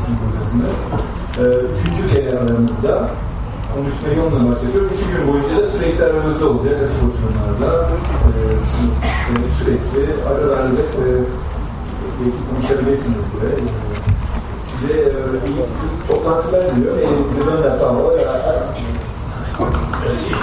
için buradasınız. Ee, üçüncü kere aramızda. Onun üstüne yoluna bahsediyor. Üç gün boyunca da sürekli aramızda olacak açık oturumlarda. Ee, sürekli aralarda e, belki konuşabilirsiniz diye. Size e, iyi toplantılar diliyor. Et de bonne parole à, à... Merci.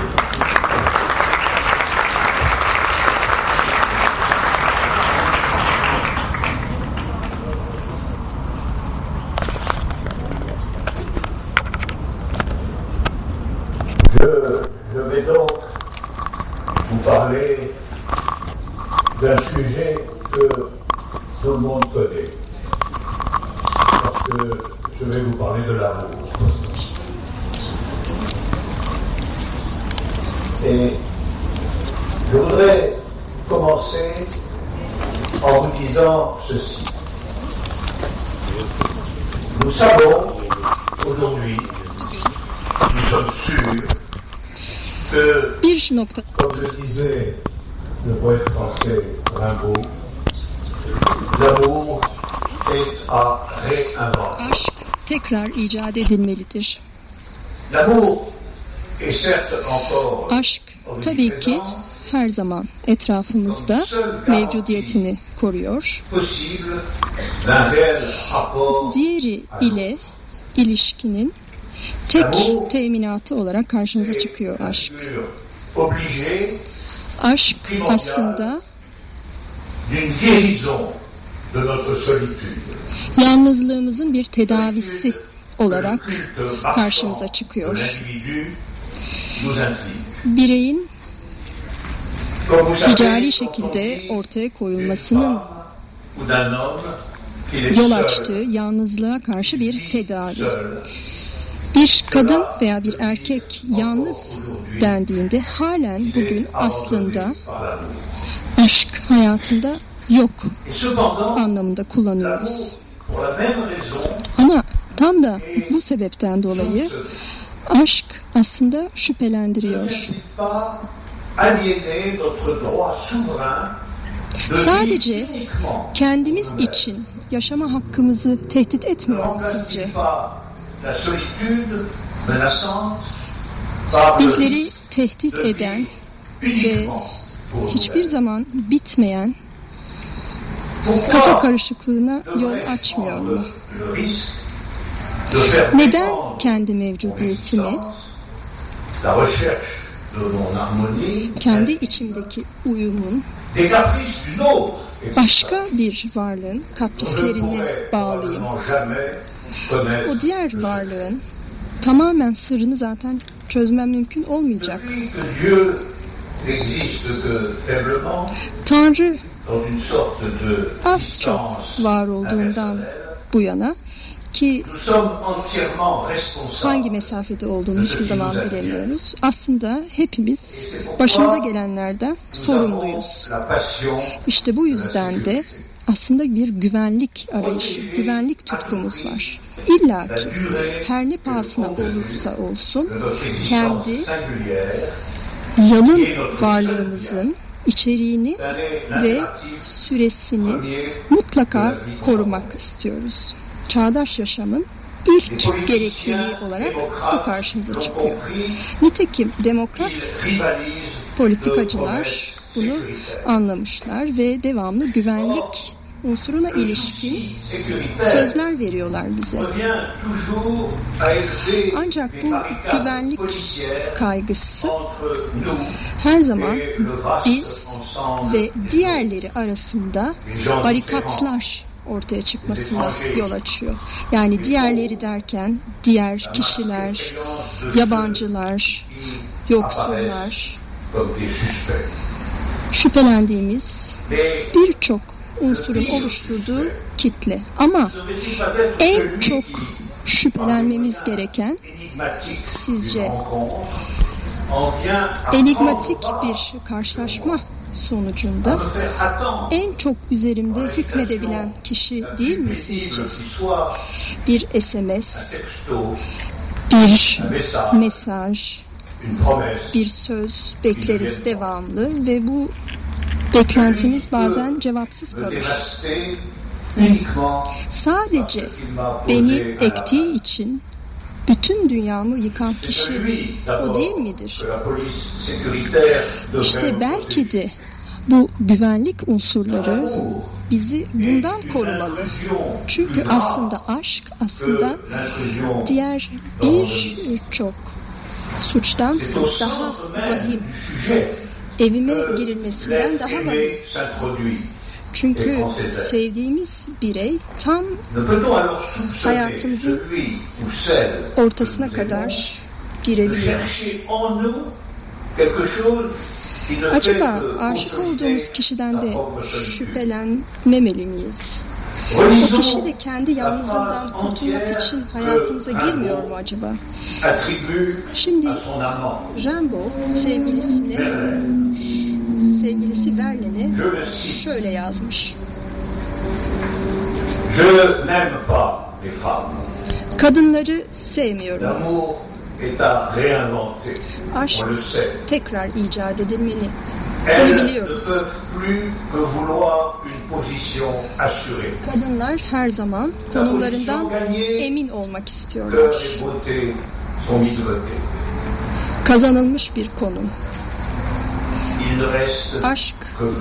Je, je vais donc vous parler d'un sujet que tout le monde connaît. Parce que je vais vous parler de l'amour. Et je voudrais commencer en vous disant ceci. Nous savons aujourd'hui, nous sommes sûrs, que, Bir nokta comme le disait le poète français Rimbaud, l'amour est à réinventer. aşk tekrar icat edilmelidir. Aşk tabii ki her zaman etrafımızda mevcudiyetini koruyor. Diğeri ile ilişkinin tek teminatı olarak karşımıza çıkıyor aşk. Aşk aslında d'une guérison de notre solitude. Yalnızlığımızın bir tedavisi olarak karşımıza çıkıyor. Bireyin ticari şekilde ortaya koyulmasının yol açtığı yalnızlığa karşı bir tedavi. Bir kadın veya bir erkek yalnız dendiğinde halen bugün aslında aşk hayatında yok anlamında kullanıyoruz. Ama tam da bu sebepten dolayı aşk aslında şüphelendiriyor. Sadece kendimiz için yaşama hakkımızı tehdit etmiyor sizce? Bizleri tehdit de eden ve hiçbir zaman bitmeyen kafa karışıklığına yol açmıyor mu? Neden kendi mevcudiyetimi, kendi içimdeki uyumun başka bir varlığın kaprislerine connaître O diğer varlığın tamamen sırrını zaten çözmem mümkün olmayacak. Tanrı az çok var olduğundan bu yana ki hangi mesafede olduğunu hiçbir zaman bilemiyoruz. Aslında hepimiz başımıza gelenlerden sorumluyuz. İşte bu yüzden de aslında bir güvenlik arayışı, güvenlik tutkumuz var. İlla ki her ne pahasına olursa olsun kendi yalın varlığımızın içeriğini ve süresini mutlaka korumak istiyoruz. Çağdaş yaşamın ilk gerekliliği olarak bu karşımıza çıkıyor. Nitekim demokrat politikacılar bunu anlamışlar ve devamlı güvenlik unsuruna ilişkin sözler veriyorlar bize. Ancak bu güvenlik kaygısı her zaman biz ve diğerleri arasında barikatlar ortaya çıkmasına yol açıyor. Yani diğerleri derken diğer kişiler, yabancılar, yoksullar, şüphelendiğimiz birçok unsurun oluşturduğu kitle. Ama en çok şüphelenmemiz gereken Sizce enigmatik bir karşılaşma sonucunda en çok üzerimde hükmedebilen kişi değil mi sizce? Bir SMS, bir mesaj, bir söz bekleriz devamlı ve bu beklentimiz bazen cevapsız kalır. Sadece beni ektiği için bütün dünyamı yıkan kişi o değil midir? İşte belki de bu güvenlik unsurları bizi bundan korumalı. Çünkü aslında aşk aslında diğer birçok suçtan daha vahim. Evime girilmesinden daha vahim. Çünkü sevdiğimiz birey tam hayatımızın ortasına kadar girebiliyor. Acaba aşık olduğumuz kişiden de şüphelenmemeli miyiz? O kişi de kendi yalnızlığından kurtulmak için hayatımıza girmiyor mu acaba? Şimdi Rambo sevgilisine sevgilisi Verlaine şöyle yazmış. Je n'aime pas les femmes. Kadınları sevmiyorum. Aşk tekrar icat edilmeli. Bunu biliyoruz. Kadınlar her zaman konumlarından emin olmak istiyorlar. Kazanılmış bir konum. Aşk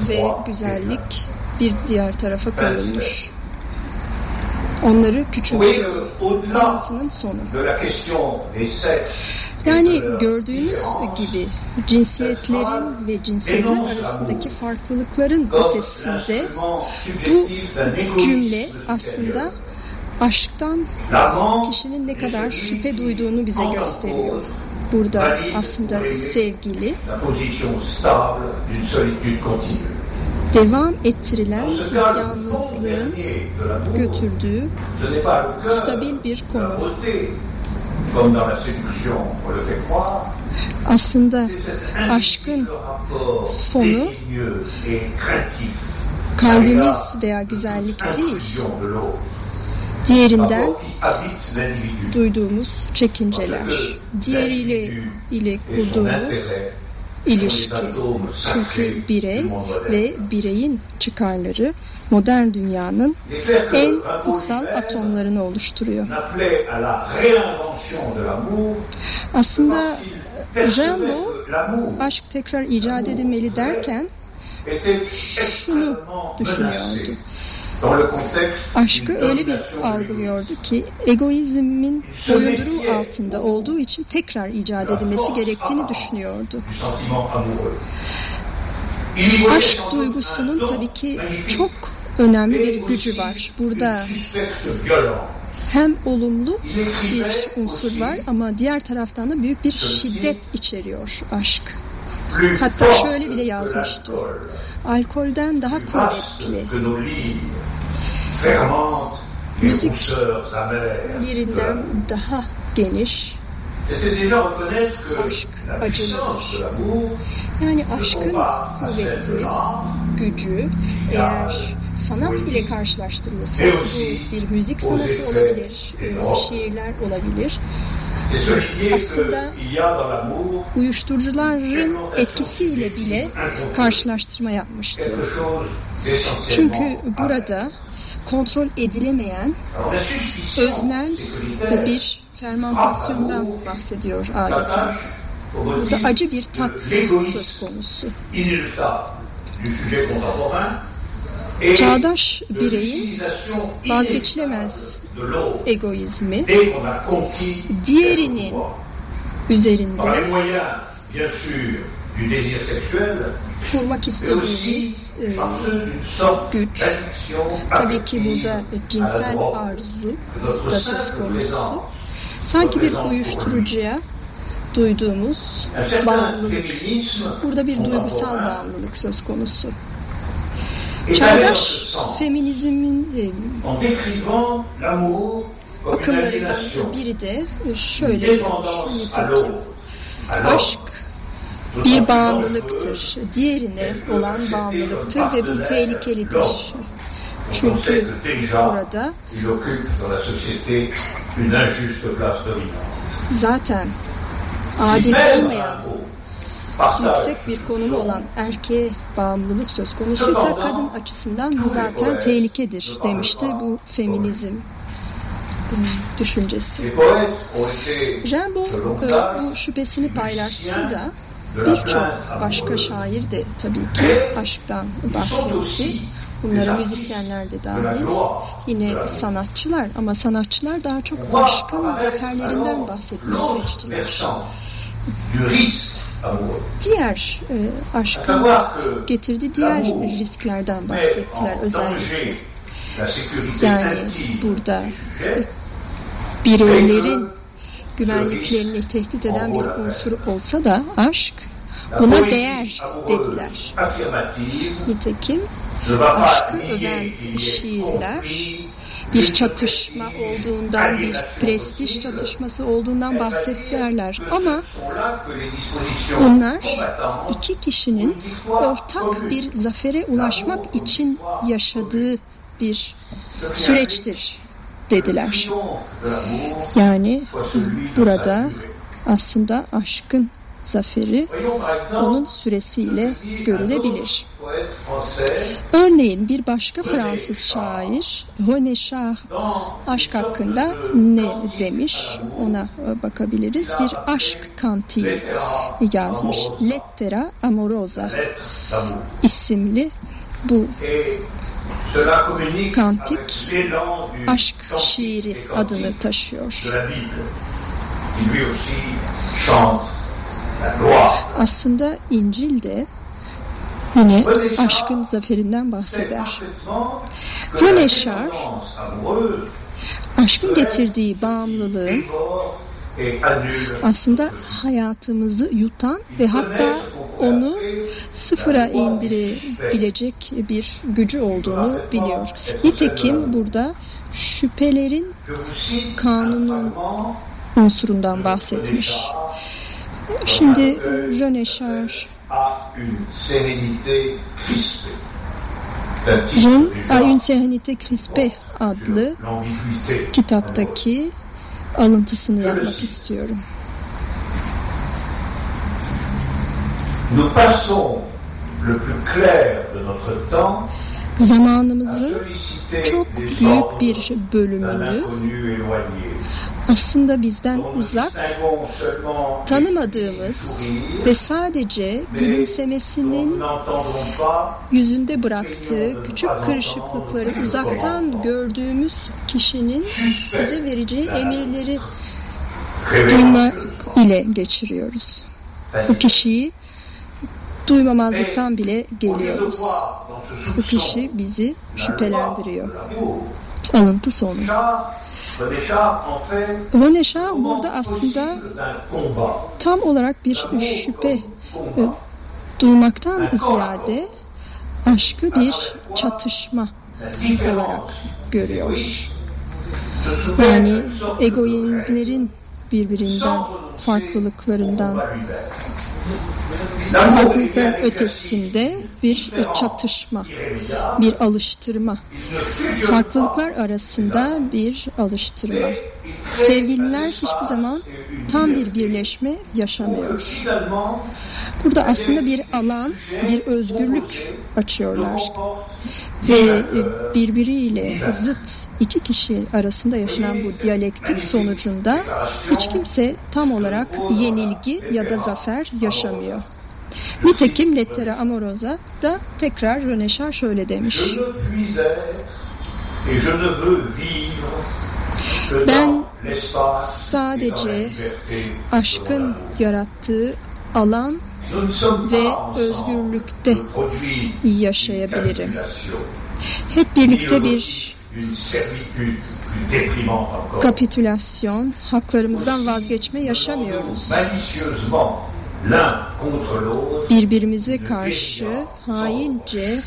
ve güzellik bir diğer tarafa koyulmuş. Onları küçümsüyor. Hayatının sonu. Yani gördüğünüz gibi cinsiyetlerin ve cinsiyetler arasındaki farklılıkların ötesinde bu cümle aslında aşktan kişinin ne kadar şüphe duyduğunu bize gösteriyor. Burada aslında sevgili devam ettirilen yalnızlığın götürdüğü stabil bir konu. Aslında aşkın fonu kalbimiz veya güzellik değil, diğerinden duyduğumuz çekinceler, diğeriyle ile kurduğumuz ilişki. Çünkü birey ve bireyin çıkarları modern dünyanın en kutsal atomlarını oluşturuyor. Aslında Rimbaud aşk tekrar icat edilmeli derken şunu düşünüyordu. Aşkı öyle bir algılıyordu ki egoizmin boyunduruğu altında olduğu için tekrar icat edilmesi gerektiğini düşünüyordu. Aşk duygusunun tabii ki çok önemli bir gücü var. une Burada hem olumlu bir unsur var ama diğer taraftan da büyük bir şiddet içeriyor aşk. Hatta şöyle bile yazmıştı. Alkolden daha kuvvetli. Birinden l'amour. daha geniş. Aşk l'amour Yani aşkın kuvveti, gücü eğer sanat ile karşılaştırılırsa bu bir müzik sanatı olabilir, e, şiirler olabilir. Aslında Uyuşturucuların etkisiyle bile karşılaştırma yapmıştı. Çünkü burada kontrol edilemeyen öznel bir fermentasyondan bahsediyor adeta. Burada acı bir tat söz konusu. Çağdaş bireyin vazgeçilemez egoizmi Diğerinin üzerinde kurmak istediğimiz e, güç. tabii ki burada cinsel arzu da söz konusu. Sanki bir uyuşturucuya duyduğumuz bağımlılık. Burada bir duygusal bağımlılık söz konusu. Çağdaş feminizmin e, akımlarından biri de şöyle diyor. Alors, aşk bir bağımlılıktır. Diğerine olan bağımlılıktır ve bu tehlikelidir. Çünkü burada zaten adil olmayan yüksek bir konumu olan erkeğe bağımlılık söz konusuysa kadın açısından bu zaten tehlikedir demişti bu feminizm düşüncesi. Rimbaud bu şüphesini paylaşsa da birçok başka şair de tabii ki aşktan bahsetti. Bunlara müzisyenler de dahil. Yine sanatçılar ama sanatçılar daha çok aşkın zaferlerinden bahsetmeyi seçtiler. Diğer e, aşkın getirdiği diğer risklerden bahsettiler özellikle. Yani burada bireylerin güvenliklerini tehdit eden bir unsur olsa da aşk buna değer dediler. Nitekim aşkı öven şiirler bir çatışma olduğundan, bir prestij çatışması olduğundan bahsettiler. Ama bunlar iki kişinin ortak bir zafere ulaşmak için yaşadığı bir süreçtir dediler. Yani burada aslında aşkın zaferi onun süresiyle görülebilir. Örneğin bir başka Fransız şair René Char aşk hakkında ne demiş ona bakabiliriz. Bir aşk kantiği yazmış. Lettera Amorosa isimli bu kantik aşk şiiri adını taşıyor. Aslında İncil de yine aşkın zaferinden bahseder. Char, aşkın getirdiği bağımlılığın aslında hayatımızı yutan ve hatta onu sıfıra indirebilecek bir gücü olduğunu biliyor. Nitekim burada şüphelerin kanunun unsurundan bahsetmiş. Şimdi René Char Jean a une sérénité crispée adlı kitaptaki alıntısını yapmak istiyorum. Nous passons le plus clair de notre temps Zamanımızın çok büyük bir bölümünü aslında bizden uzak, tanımadığımız ve sadece gülümsemesinin yüzünde bıraktığı küçük kırışıklıkları uzaktan gördüğümüz kişinin bize vereceği emirleri duymak ile geçiriyoruz. Bu kişiyi duymamazlıktan bile geliyoruz. Bu kişi bizi şüphelendiriyor. Alıntı sonu. Char burada aslında tam olarak bir şüphe duymaktan ziyade aşkı bir çatışma olarak görüyor. Yani egoizmlerin birbirinden farklılıklarından farklılıkların ötesinde bir çatışma, bir alıştırma. Farklılıklar arasında bir alıştırma. Sevgililer hiçbir zaman tam bir birleşme yaşamıyor. Burada aslında bir alan, bir özgürlük açıyorlar. Ve birbiriyle zıt iki kişi arasında yaşanan bu diyalektik sonucunda hiç kimse tam olarak yenilgi ya da zafer yaşamıyor. Nitekim Lettera Amorosa da tekrar René Char şöyle demiş. Ben sadece aşkın yarattığı alan ve özgürlükte yaşayabilirim. Hep birlikte bir kapitülasyon, haklarımızdan vazgeçme yaşamıyoruz. Birbirimize karşı haince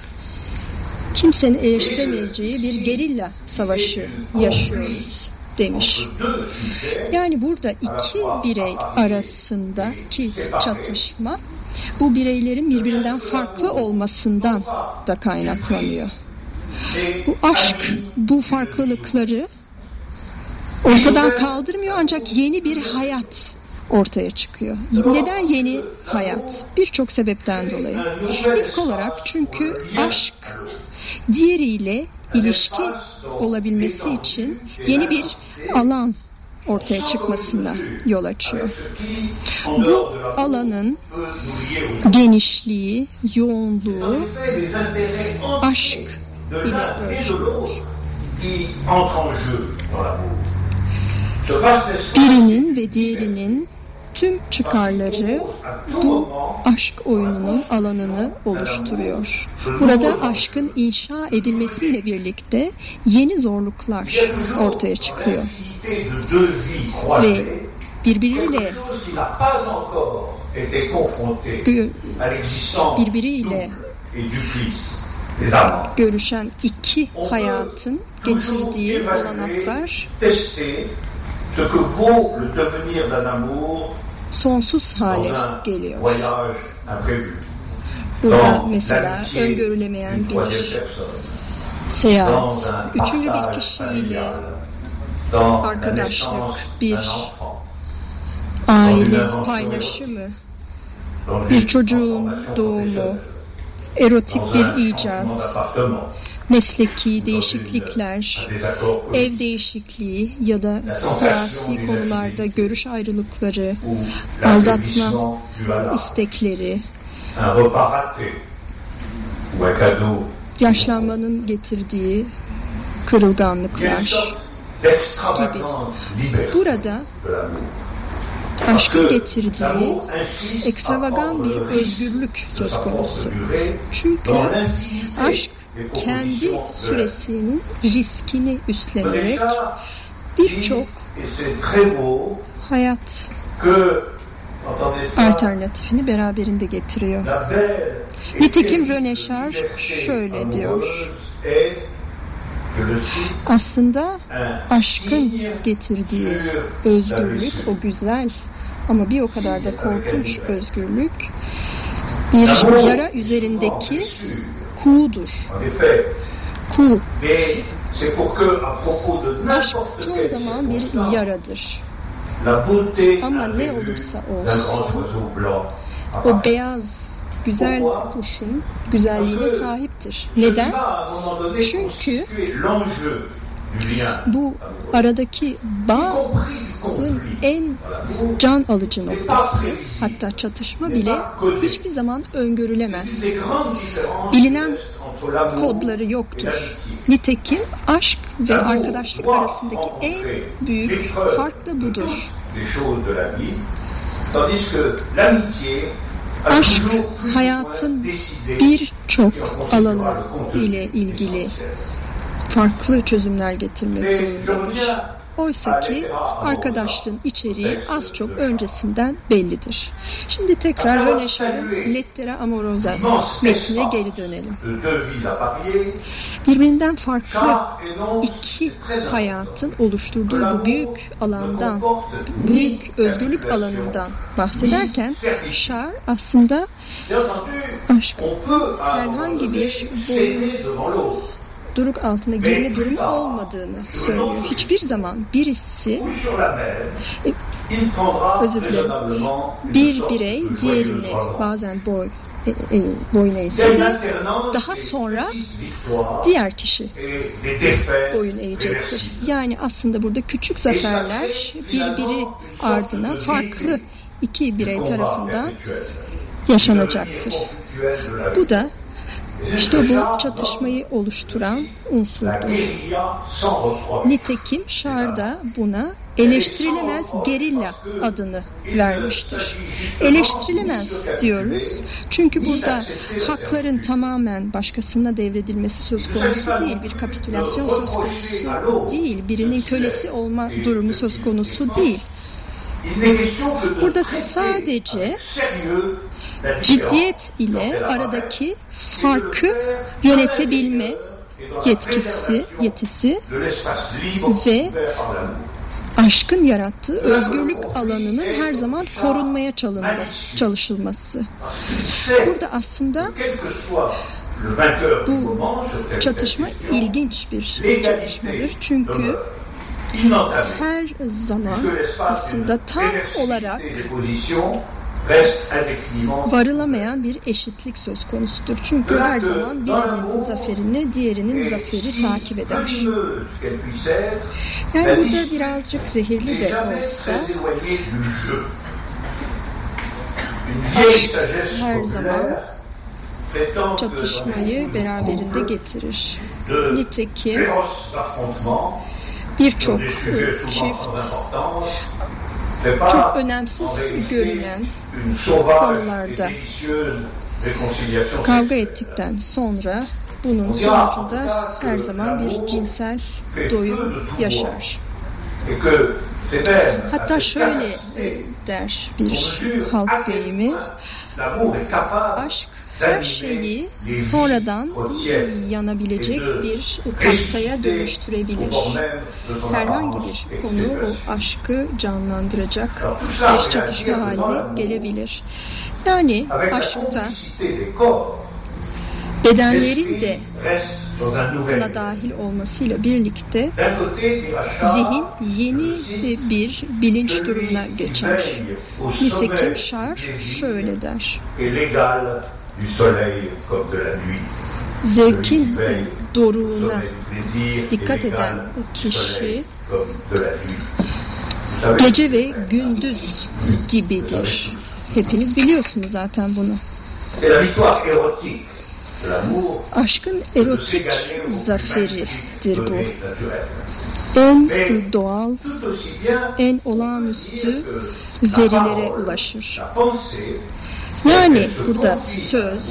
kimsenin erişemeyeceği bir gerilla savaşı yaşıyoruz demiş. Yani burada iki birey arasındaki çatışma bu bireylerin birbirinden farklı olmasından da kaynaklanıyor. Bu aşk bu farklılıkları ortadan kaldırmıyor ancak yeni bir hayat ortaya çıkıyor. Neden yeni hayat? Birçok sebepten dolayı. İlk olarak çünkü aşk diğeriyle ilişki olabilmesi için yeni bir alan ortaya çıkmasına yol açıyor. Bu alanın genişliği, yoğunluğu aşk ile ölçülür. Birinin ve diğerinin tüm çıkarları bu aşk oyununun alanını oluşturuyor. Burada aşkın inşa edilmesiyle birlikte yeni zorluklar ortaya çıkıyor. Ve birbiriyle birbiriyle görüşen iki hayatın getirdiği olanaklar sonsuz hale geliyor. Burada mesela öngörülemeyen bir seyahat, üçüncü bir kişiyle arkadaşlık, bir aile paylaşımı, bir çocuğun doğumu, erotik bir icat, mesleki değişiklikler, ev değişikliği ya da siyasi konularda görüş ayrılıkları, aldatma istekleri, yaşlanmanın getirdiği kırılganlıklar gibi. Burada aşkın getirdiği ekstravagan bir özgürlük söz konusu. Çünkü aşk kendi süresinin riskini üstlenerek birçok hayat alternatifini beraberinde getiriyor. Nitekim René Char şöyle diyor. Aslında aşkın getirdiği özgürlük, o güzel ama bir o kadar da korkunç özgürlük bir yara üzerindeki kuğudur. Kuğu. Aşk çoğu zaman bir yaradır. Ama ne olursa olsun. o beyaz güzel kuşun güzelliğine sahiptir. Neden? Çünkü bu aradaki bağın en can alıcı noktası hatta çatışma bile hiçbir zaman öngörülemez. Bilinen kodları yoktur. Nitekim aşk ve arkadaşlık arasındaki en büyük fark da budur. Aşk hayatın birçok alanı ile ilgili farklı çözümler getirmek zorundadır. Oysa ki arkadaşlığın içeriği az çok öncesinden bellidir. Şimdi tekrar René Char'ın Lettera Amorosa metnine geri dönelim. Birbirinden farklı iki hayatın oluşturduğu bu büyük alandan, büyük özgürlük alanından bahsederken Char aslında aşk. herhangi bir boyun duruk altında girme durumu olmadığını söylüyor. Hiçbir zaman birisi e, özür dilerim bir birey diğerini bazen boy e, e, boyun eğse de daha sonra diğer kişi boyun eğecektir. Yani aslında burada küçük zaferler birbiri ardına farklı iki birey tarafından yaşanacaktır. Bu da işte bu çatışmayı oluşturan unsurdur. Nitekim Şarda buna eleştirilemez gerilla adını vermiştir. Eleştirilemez diyoruz. Çünkü burada hakların tamamen başkasına devredilmesi söz konusu değil. Bir kapitülasyon söz konusu değil. Birinin kölesi olma durumu söz konusu değil. Burada sadece ciddiyet ile aradaki farkı yönetebilme yetkisi, yetisi ve aşkın yarattığı özgürlük alanının her zaman korunmaya çalınması, çalışılması. Burada aslında bu çatışma ilginç bir çatışmadır. Çünkü her zaman aslında tam olarak varılamayan bir eşitlik söz konusudur. Çünkü her zaman birinin zaferini diğerinin zaferi takip eder. Yani burada birazcık zehirli de olsa Her dans çatışmayı beraberinde getirir. Nitekim birçok çift çok önemsiz görünen konularda kavga ettikten sonra bunun sonucunda her zaman bir cinsel doyum yaşar. Hatta şöyle der bir halk deyimi, aşk her şeyi sonradan yanabilecek bir tahtaya dönüştürebilir. Herhangi bir konu o aşkı canlandıracak bir çatışma haline gelebilir. Yani aşkta bedenlerin de buna dahil olmasıyla birlikte zihin yeni bir bilinç durumuna geçer. Nitekim Şar şöyle der. Et l'égal du soleil comme de la nuit. Zevkin doruğuna dikkat eden kişi soleil comme de la nuit. Vous savez, gece ve gündüz gibidir. Hepiniz biliyorsunuz zaten bunu. c'est la victoire érotique de l'amour Aşkın erotik zaferidir bu. En doğal, en olağanüstü verilere ulaşır. Yani burada söz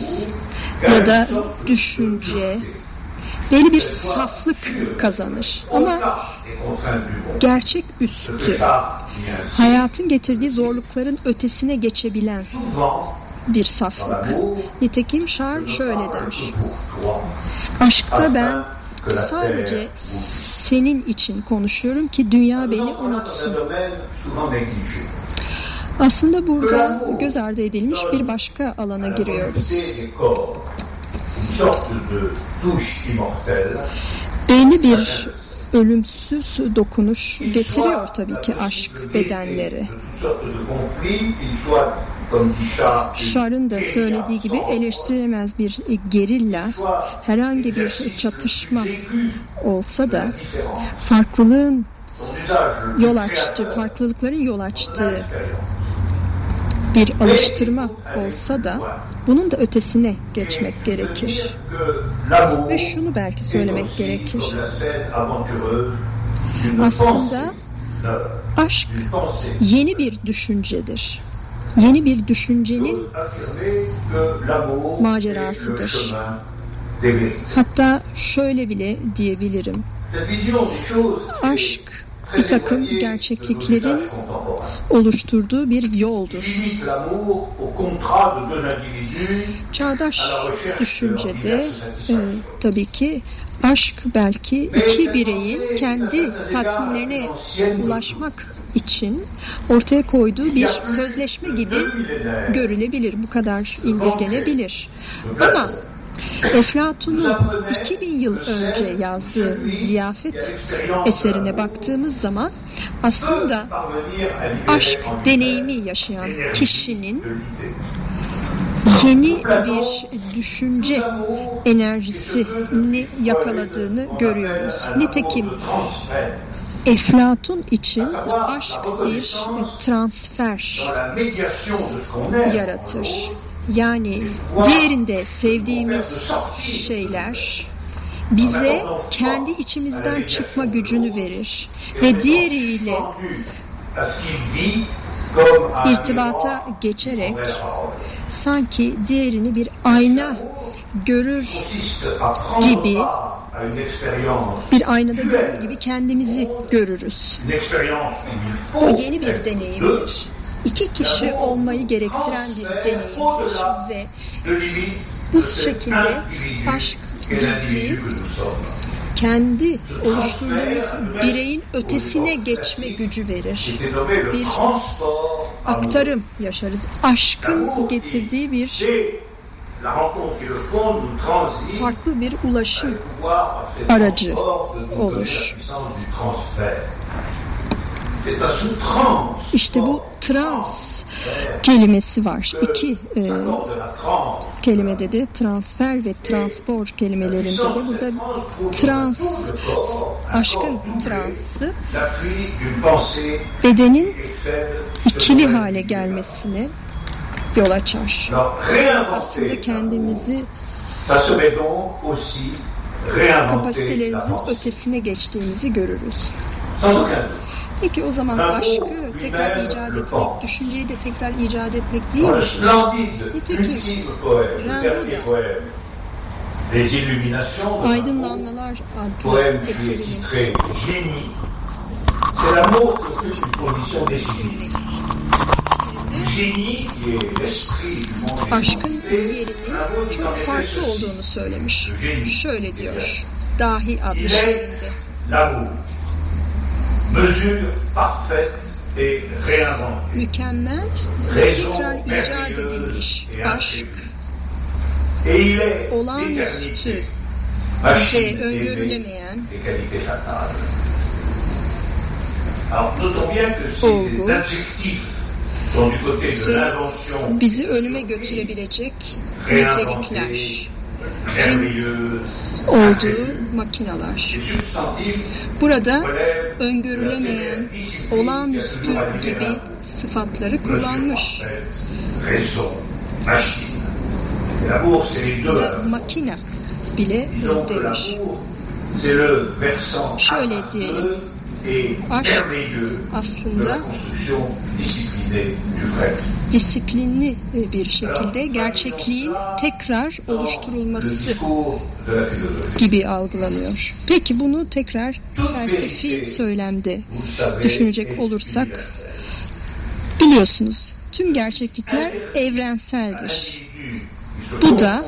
ya da düşünce belli bir saflık kazanır. Ama gerçek üstü, hayatın getirdiği zorlukların ötesine geçebilen bir saflık. Nitekim Şar şöyle der. Aşkta ben sadece senin için konuşuyorum ki dünya beni unutsun. Aslında burada göz ardı edilmiş bir başka alana la giriyoruz. Belli bir ölümsüz dokunuş getiriyor tabii ki aşk bedenleri. Şar'ın da söylediği gibi eleştirilemez bir gerilla herhangi bir çatışma olsa da farklılığın yol açtığı, farklılıkların yol açtığı bir alıştırma olsa da bunun da ötesine geçmek gerekir. Ve şunu belki söylemek gerekir. Aslında aşk yeni bir düşüncedir. Yeni bir düşüncenin macerasıdır. Hatta şöyle bile diyebilirim. Aşk bir takım gerçekliklerin oluşturduğu bir yoldur. Çağdaş düşüncede e, tabii ki aşk belki iki bireyin kendi tatminlerine ulaşmak için ortaya koyduğu bir sözleşme gibi görülebilir. Bu kadar indirgenebilir. Ama Eflatun'un 2000 yıl önce yazdığı ziyafet eserine baktığımız zaman aslında aşk deneyimi yaşayan kişinin yeni bir düşünce enerjisini yakaladığını görüyoruz. Nitekim Eflatun için aşk bir transfer yaratır. Yani diğerinde sevdiğimiz şeyler bize kendi içimizden çıkma gücünü verir ve diğeriyle irtibata geçerek sanki diğerini bir ayna görür gibi bir aynada görür gibi kendimizi görürüz. Bu yeni bir deneyimdir. İki kişi olmayı gerektiren bir deneyimdir ve bu şekilde aşk bizi kendi oluşturduğumuz bireyin ötesine geçme gücü verir. Bir aktarım yaşarız. Aşkın getirdiği bir farklı bir ulaşım aracı olur. est dans une transe. İşte bu trans. kelimesi var. İki e, kelimede de transfer ve transpor kelimelerinde de burada trans, aşkın transı bedenin ikili hale gelmesine yol açar. Aslında kendimizi pensée. ötesine geçtiğimizi görürüz. Peki o zaman aşkı tekrar icat etmek, düşünceyi de tekrar icat etmek değil mi? Nitekim, poème des Illuminations, Aydınlanmalar adlı eserinin. C'est l'amour qui une position décisive. Aşkın yerinin çok farklı olduğunu söylemiş. Şöyle diyor. Dahi adlı l'amour, mesure parfaite et réinventée. Mükemmel ve tekrar icat edilmiş et aşk. Et il est olağanüstü ve öngörülemeyen Olgu. ve l'invention, bizi ölüme götürebilecek nitelikler merveilleuse, olduğu substantifs Burada öngörülemeyen, olağanüstü gibi sıfatları kullanmış. Burada makina bile Disons que demiş. l'amour, c'est le versant Şöyle diyelim. Aşk aslında disiplinli bir şekilde gerçekliğin tekrar oluşturulması gibi algılanıyor. Peki bunu tekrar felsefi söylemde düşünecek olursak biliyorsunuz tüm gerçeklikler evrenseldir. Bu da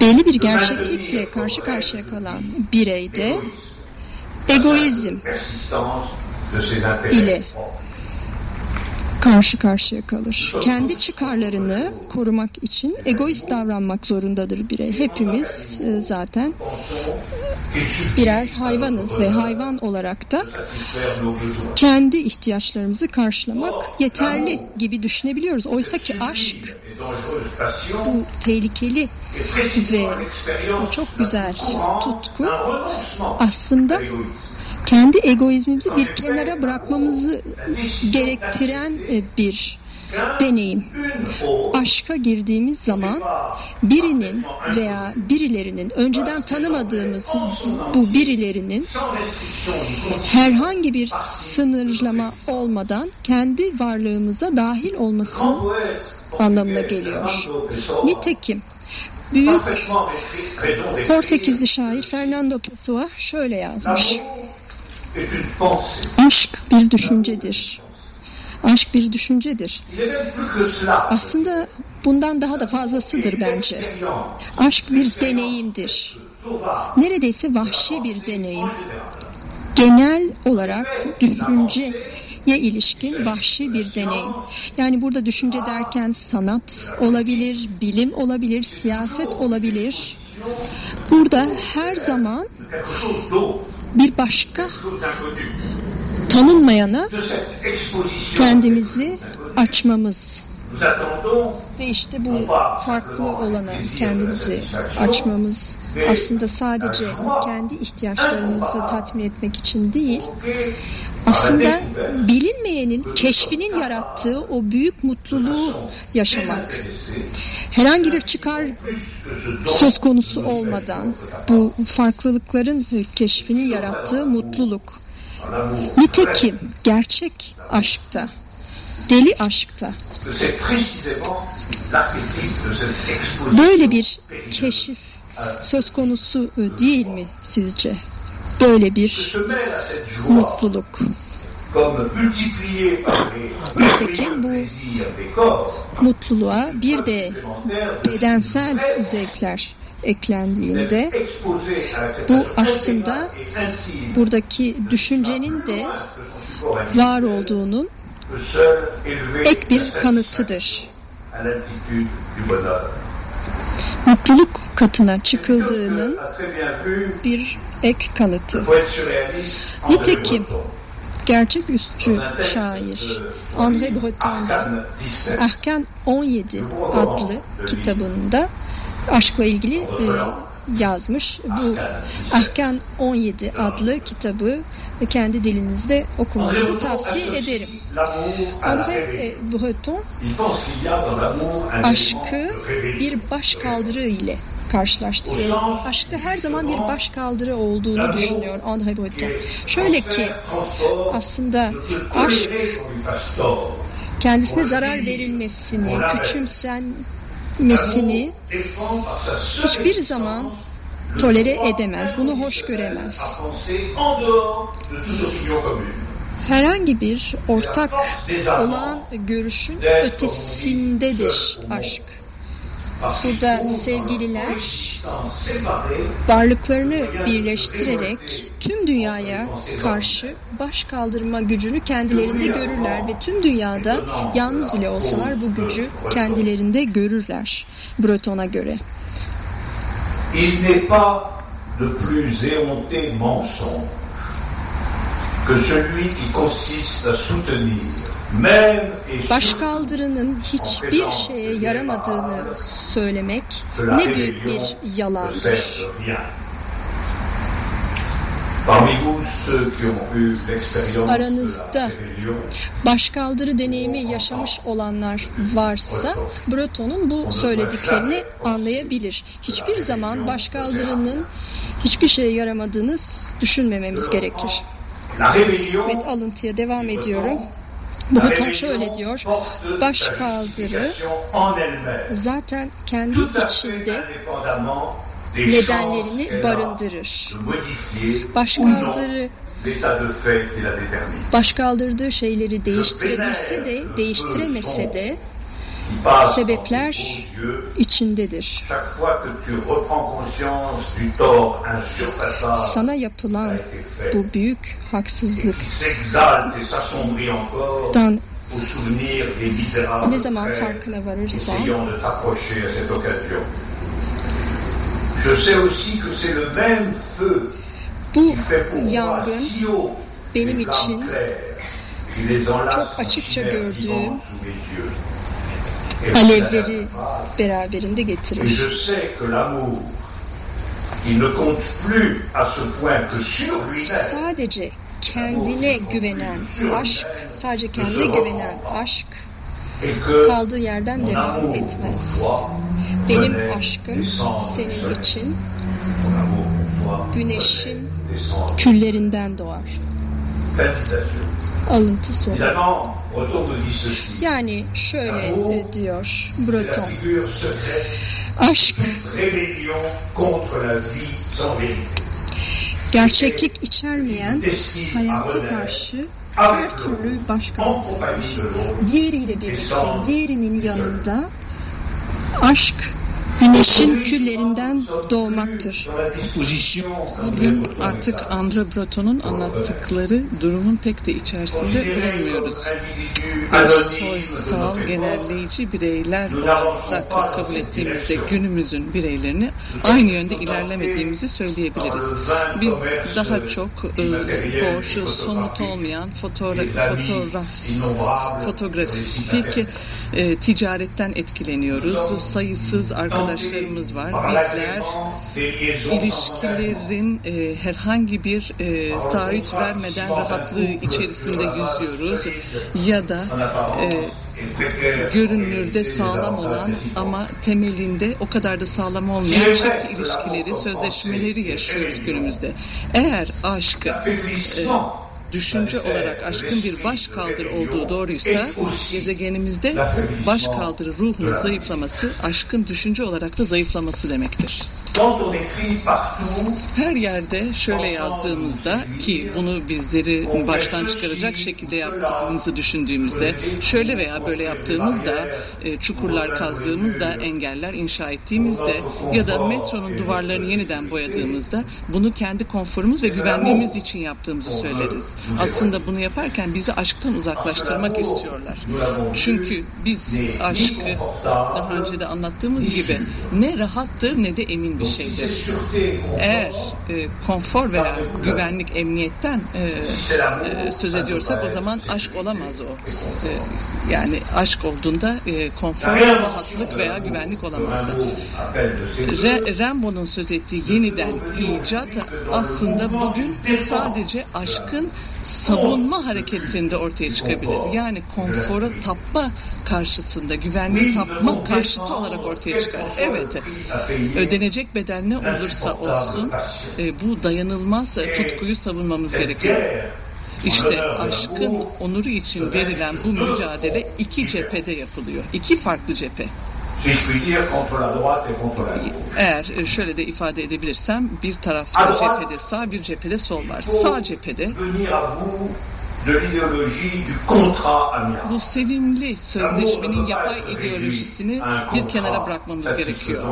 Belli bir gerçeklikle karşı karşıya kalan bireyde egoizm ile. Karşı karşıya kalır. Kendi çıkarlarını korumak için egoist davranmak zorundadır birey. Hepimiz e, zaten birer hayvanız ve hayvan olarak da kendi ihtiyaçlarımızı karşılamak yeterli gibi düşünebiliyoruz. Oysa ki aşk bu tehlikeli ve çok güzel tutku aslında. Kendi egoizmimizi bir kenara bırakmamızı gerektiren e, bir deneyim. Aşka girdiğimiz zaman birinin veya birilerinin önceden tanımadığımız bu birilerinin herhangi bir sınırlama olmadan kendi varlığımıza dahil olması anlamına geliyor. Nitekim büyük Portekizli şair Fernando Pessoa şöyle yazmış. Aşk bir düşüncedir. Aşk bir düşüncedir. Aslında bundan daha da fazlasıdır bence. Aşk bir deneyimdir. Neredeyse vahşi bir deneyim. Genel olarak düşünceye ilişkin vahşi bir deneyim. Yani burada düşünce derken sanat olabilir, bilim olabilir, siyaset olabilir. Burada her zaman bir başka tanınmayana kendimizi açmamız ve işte bu farklı olana kendimizi açmamız aslında sadece kendi ihtiyaçlarımızı tatmin etmek için değil, aslında bilinmeyenin keşfinin yarattığı o büyük mutluluğu yaşamak. Herhangi bir çıkar söz konusu olmadan bu farklılıkların keşfinin yarattığı mutluluk. Nitekim gerçek aşkta, deli aşkta böyle bir keşif söz konusu e, değil mi sizce? Böyle bir mutluluk. Nitekim bu mutluluğa bir de bedensel zevkler eklendiğinde bu aslında buradaki düşüncenin de var olduğunun peut seul élever ek bir kanıtıdır. Mutluluk katına çıkıldığının bir ek kanıtı. Nitekim Breton. gerçeküstü şair André Breton'da Arkan 17 adlı kitabında aşkla ilgili e, yazmış. Bu Ahkan 17 adlı kitabı kendi dilinizde okumanızı tavsiye ederim. André e, Breton aşkı bir baş kaldırı ile karşılaştırıyor. Aşkı her zaman bir baş kaldırı olduğunu düşünüyor André Breton. Şöyle ki aslında aşk kendisine zarar verilmesini, küçümsenmesini hiçbir zaman tolere edemez, bunu hoş göremez. Herhangi bir ortak olan görüşün ötesindedir aşk. Burada sevgililer varlıklarını birleştirerek tüm dünyaya karşı baş kaldırma gücünü kendilerinde görürler ve tüm dünyada yalnız bile olsalar bu gücü kendilerinde görürler Breton'a göre. Il n'est pas de plus éhonté mensonge que celui qui consiste à soutenir Başkaldırının hiçbir şeye yaramadığını söylemek ne büyük bir yalandır. Aranızda başkaldırı deneyimi yaşamış olanlar varsa Breton'un bu söylediklerini anlayabilir. Hiçbir zaman başkaldırının hiçbir şeye yaramadığını düşünmememiz gerekir. Evet alıntıya devam ediyorum. Breton şöyle diyor, baş kaldırı. Zaten kendi içinde nedenlerini barındırır. Başkaldırı başkaldırdığı şeyleri değiştirebilse de değiştiremese de sebepler içindedir. Sana yapılan bu büyük haksızlıktan ne zaman farkına varırsan bu yangın benim için çok açıkça gördüğüm alevleri beraberinde getirir. Sadece kendine güvenen aşk, sadece kendine güvenen aşk kaldığı yerden devam etmez. Benim aşkım senin için güneşin küllerinden doğar. Alıntı sonu. Yani şöyle diyor Breton. Aşk gerçeklik içermeyen hayata karşı her türlü başkaldırıdır. Diğeriyle birlikte, diğerinin yanında aşk güneşin küllerinden doğmaktır. Bugün artık André Breton'un anlattıkları durumun pek de içerisinde bulunmuyoruz. Soysal, genelleyici bireyler olarak kabul ettiğimizde günümüzün bireylerini aynı yönde ilerlemediğimizi söyleyebiliriz. Biz daha çok e, hoş, somut olmayan fotoğraf, fotoğraf fotografik e, ticaretten etkileniyoruz. Sayısız arkadaşlar arkadaşlarımız var. Bizler ilişkilerin e, herhangi bir e, taahhüt vermeden rahatlığı içerisinde yüzüyoruz ya da e, görünürde sağlam olan ama temelinde o kadar da sağlam olmayan çift ilişkileri, sözleşmeleri yaşıyoruz günümüzde. Eğer aşkı e, düşünce olarak aşkın bir baş kaldır olduğu doğruysa gezegenimizde baş kaldırı ruhunun zayıflaması aşkın düşünce olarak da zayıflaması demektir. Her yerde şöyle yazdığımızda ki bunu bizleri baştan çıkaracak şekilde yaptığımızı düşündüğümüzde şöyle veya böyle yaptığımızda e, çukurlar kazdığımızda engeller inşa ettiğimizde ya da metronun duvarlarını yeniden boyadığımızda bunu kendi konforumuz ve güvenliğimiz için yaptığımızı söyleriz. Aslında bunu yaparken bizi aşktan uzaklaştırmak istiyorlar. Çünkü biz aşkı daha önce de anlattığımız gibi ne rahattır ne de emin bir şeydir. Eğer e, konfor veya güvenlik, emniyetten e, e, söz ediyorsak o zaman aşk olamaz o. E, yani aşk olduğunda e, konfor, rahatlık veya güvenlik olamaz. Re, Rimbaud'un söz ettiği yeniden icat aslında bugün sadece aşkın savunma hareketinde ortaya çıkabilir. Yani konfora tapma karşısında, güvenliği tapma karşıtı olarak ortaya çıkar. Evet, ödenecek bedel ne olursa olsun e, bu dayanılmaz tutkuyu savunmamız gerekiyor. İşte aşkın onuru için verilen bu mücadele iki cephede yapılıyor. İki farklı cephe. Eğer şöyle de ifade edebilirsem bir tarafta cephede sağ bir cephede sol var. Sağ cephede bu sevimli sözleşmenin yapay ideolojisini bir kenara bırakmamız gerekiyor.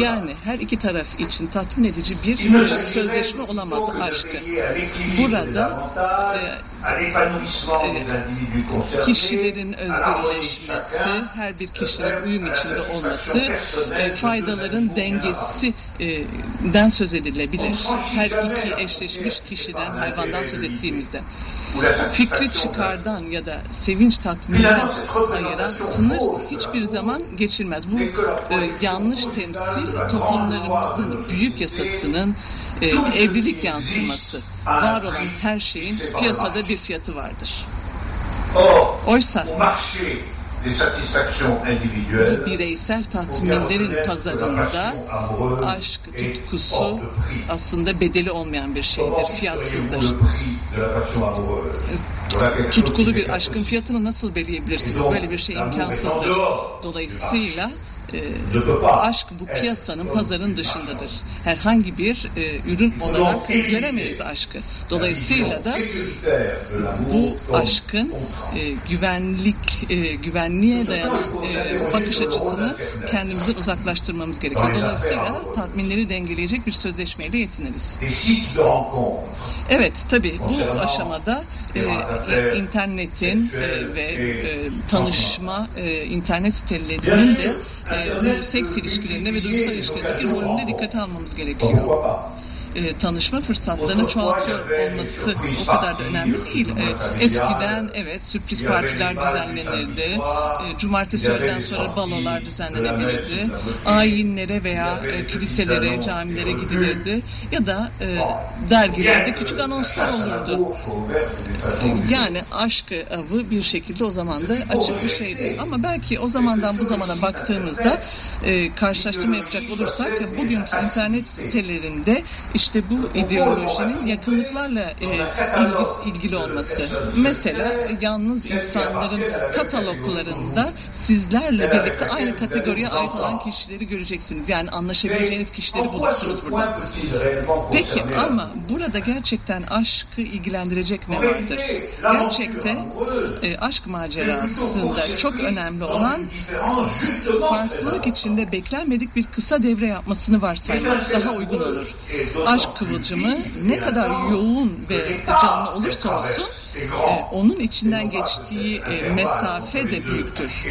Yani her iki taraf için tatmin edici bir sözleşme olamaz aşkı. Burada e, kişilerin özgürleşmesi, her bir kişinin uyum içinde olması, e, faydaların dengesinden söz edilebilir. Her iki eşleşmiş kişiden, hayvandan söz ettiğimizde. Fikri çıkardan ya da sevinç tatmininden ayıran sınır hiçbir zaman geçilmez. Bu e, yanlış temsil toplumlarımızın büyük yasasının e, evlilik yansıması. Var olan her şeyin piyasada bir fiyatı vardır. Oysa bu bireysel tatminlerin pazarında aşk tutkusu aslında bedeli olmayan bir şeydir, fiyatsızdır. Tutkulu bir aşkın fiyatını nasıl belirleyebilirsiniz? Böyle bir şey imkansızdır. Dolayısıyla e, aşk bu piyasanın, pazarın dışındadır. Herhangi bir e, ürün olarak göremeyiz aşkı. Dolayısıyla da bu aşkın e, güvenlik, e, güvenliğe dayanan e, bakış açısını kendimizden uzaklaştırmamız gerekiyor. Dolayısıyla tatminleri dengeleyecek bir sözleşmeyle yetiniriz. Evet, tabii. Bu aşamada e, internetin e, ve e, tanışma e, internet sitelerinin de e, seks ilişkilerinde ve duygusal ilişkilerindeki rolünde dikkate almamız gerekiyor e, tanışma fırsatlarını çoğaltıyor olması o kadar da önemli değil. E, eskiden evet sürpriz partiler düzenlenirdi. E, cumartesi öğleden sonra balolar düzenlenebilirdi. Ayinlere veya e, kiliselere, camilere gidilirdi. Ya da e, dergilerde küçük anonslar olurdu. Yani aşkı avı bir şekilde o zaman da açık bir şeydi. Ama belki o zamandan bu zamana baktığımızda e, karşılaştırma yapacak olursak bugünkü internet sitelerinde işte bu ideolojinin yakınlıklarla e, ilgis, ilgili olması. Mesela yalnız insanların kataloglarında sizlerle birlikte aynı kategoriye ait olan kişileri göreceksiniz. Yani anlaşabileceğiniz kişileri bulursunuz burada. Peki ama burada gerçekten aşkı ilgilendirecek ne vardır? Gerçekte e, aşk macerasında çok önemli olan farklılık içinde beklenmedik bir kısa devre yapmasını varsaymak daha uygun olur. Aşk kıvılcımı ne kadar yoğun ve canlı olursa olsun e, onun içinden geçtiği e, mesafe de büyüktür.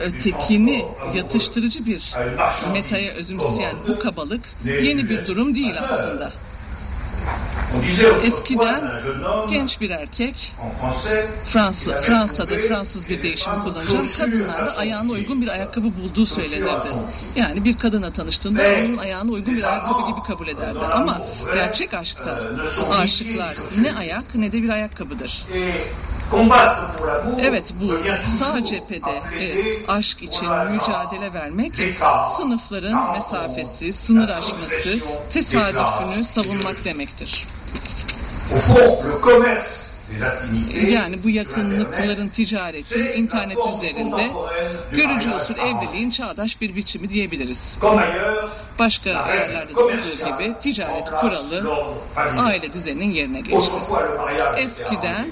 Ötekini yatıştırıcı bir metaya özümseyen bu kabalık yeni bir durum değil aslında. Eskiden genç bir erkek Fransa, Fransa'da Fransız bir değişimi kullanacağım. Kadınlarda ayağına uygun bir ayakkabı bulduğu söylenirdi. Yani bir kadına tanıştığında onun ayağına uygun bir ayakkabı gibi kabul ederdi. Ama gerçek aşkta aşıklar ne ayak ne de bir ayakkabıdır. Evet bu sağ cephede e, aşk için mücadele vermek sınıfların mesafesi, sınır aşması, tesadüfünü savunmak demektir. Yani bu yakınlıkların ticareti internet üzerinde görücü usul evliliğin çağdaş bir biçimi diyebiliriz. Başka yerlerde de olduğu gibi ticaret kuralı aile düzeninin yerine geçti. Eskiden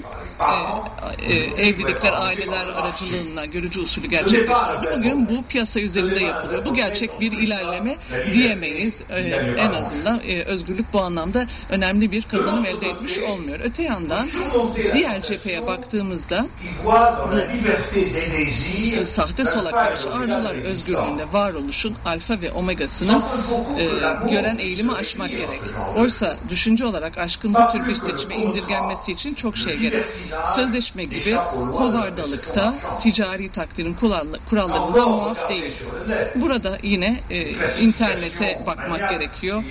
e, e, evlilikler aileler aracılığıyla görücü usulü gerçekleştiriliyor. Bugün bu piyasa üzerinde yapılıyor. Bu gerçek bir ilerleme diyemeyiz. E, en azından e, özgürlük bu anlamda önemli bir kazanım elde etmiş olmuyor. Öte yandan diğer cepheye baktığımızda bu e, sahte sola karşı arzular özgürlüğünde varoluşun alfa ve omegasını e, gören eğilimi aşmak gerek. Oysa düşünce olarak aşkın bu tür bir seçime indirgenmesi için çok şey gerek. Sözleşme gibi hovardalıkta ticari takdirin kurallarından muaf değil. Burada yine e, internete bakmak gerekiyor.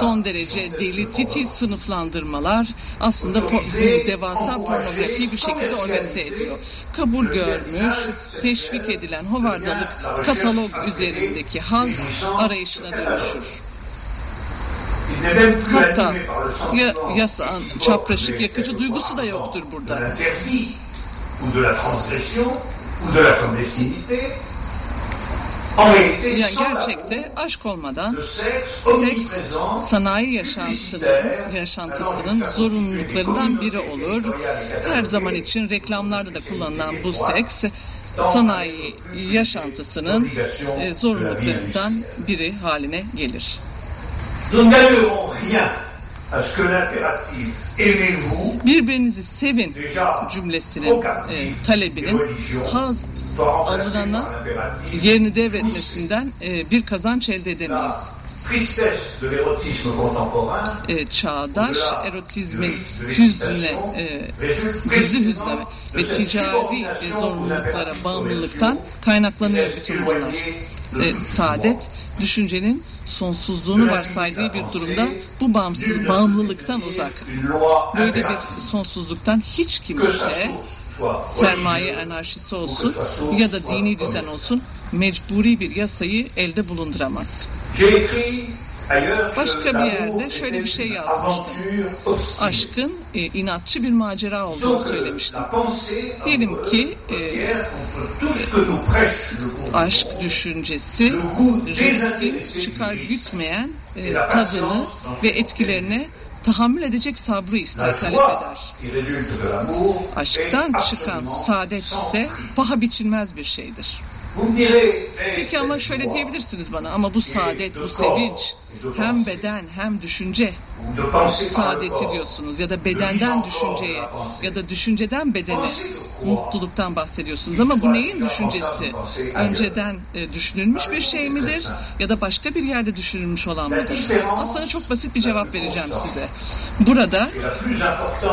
Son derece deli titi sınıflandırmalar aslında po- devasa pornografiyi bir şekilde organize ediyor. Kabul görmüş, teşvik edilen hovardalık katalog üzerindeki haz arayışına dönüşür. Hatta ya, yasağın çapraşık yakıcı duygusu da yoktur burada. Yani gerçekte aşk olmadan seks sanayi yaşantının, yaşantısının zorunluluklarından biri olur. Her zaman için reklamlarda da kullanılan bu seks sanayi yaşantısının e, zorunluluklarından biri haline gelir. Birbirinizi sevin cümlesinin e, talebinin haz alınana yerini devretmesinden e, bir kazanç elde edemeyiz. E, çağdaş erotizmin hüznüne, e, gizli hüzne ve ticari e, zorunluluklara bağımlılıktan kaynaklanıyor bütün bunlar. E, saadet, düşüncenin sonsuzluğunu varsaydığı bir durumda bu bağımsız, bağımlılıktan uzak. Böyle bir sonsuzluktan hiç kimse sermaye anarşisi olsun ya da dini düzen olsun mecburi bir yasayı elde bulunduramaz. Başka bir yerde şöyle bir şey yazmıştım. Aşkın e, inatçı bir macera olduğunu söylemiştim. Diyelim ki e, aşk düşüncesi riski çıkar gütmeyen e, tadını ve etkilerine tahammül edecek sabrı ister, talep eder. Aşktan çıkan saadet ise paha biçilmez bir şeydir. Peki ama şöyle diyebilirsiniz bana ama bu saadet, bu sevinç hem beden hem düşünce saadeti diyorsunuz ya da bedenden düşünceye ya da düşünceden bedene mutluluktan bahsediyorsunuz ama bu neyin düşüncesi? Önceden e, düşünülmüş bir şey midir ya da başka bir yerde düşünülmüş olan mıdır? Aslında çok basit bir cevap vereceğim size. Burada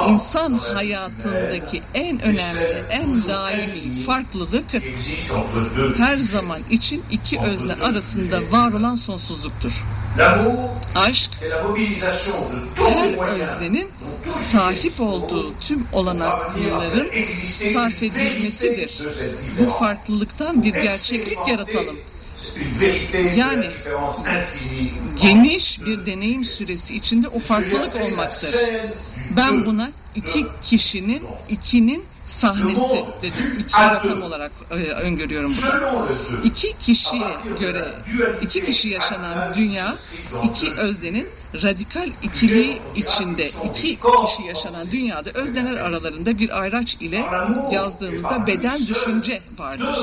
insan hayatındaki en önemli, en daimi farklılık her zaman için iki özne arasında var olan sonsuzluktur. Aşk her öznenin sahip olduğu tüm olanakların sarf edilmesidir. Bu farklılıktan bir gerçeklik yaratalım. Yani geniş bir deneyim süresi içinde o farklılık olmaktır. Ben buna iki kişinin, ikinin sahnesi dedim. İki rakam olarak e, öngörüyorum burada. İki kişiye göre, iki kişi yaşanan dünya, iki öznenin radikal ikili içinde iki kişi yaşanan dünyada özneler aralarında bir ayraç ile yazdığımızda beden düşünce vardır.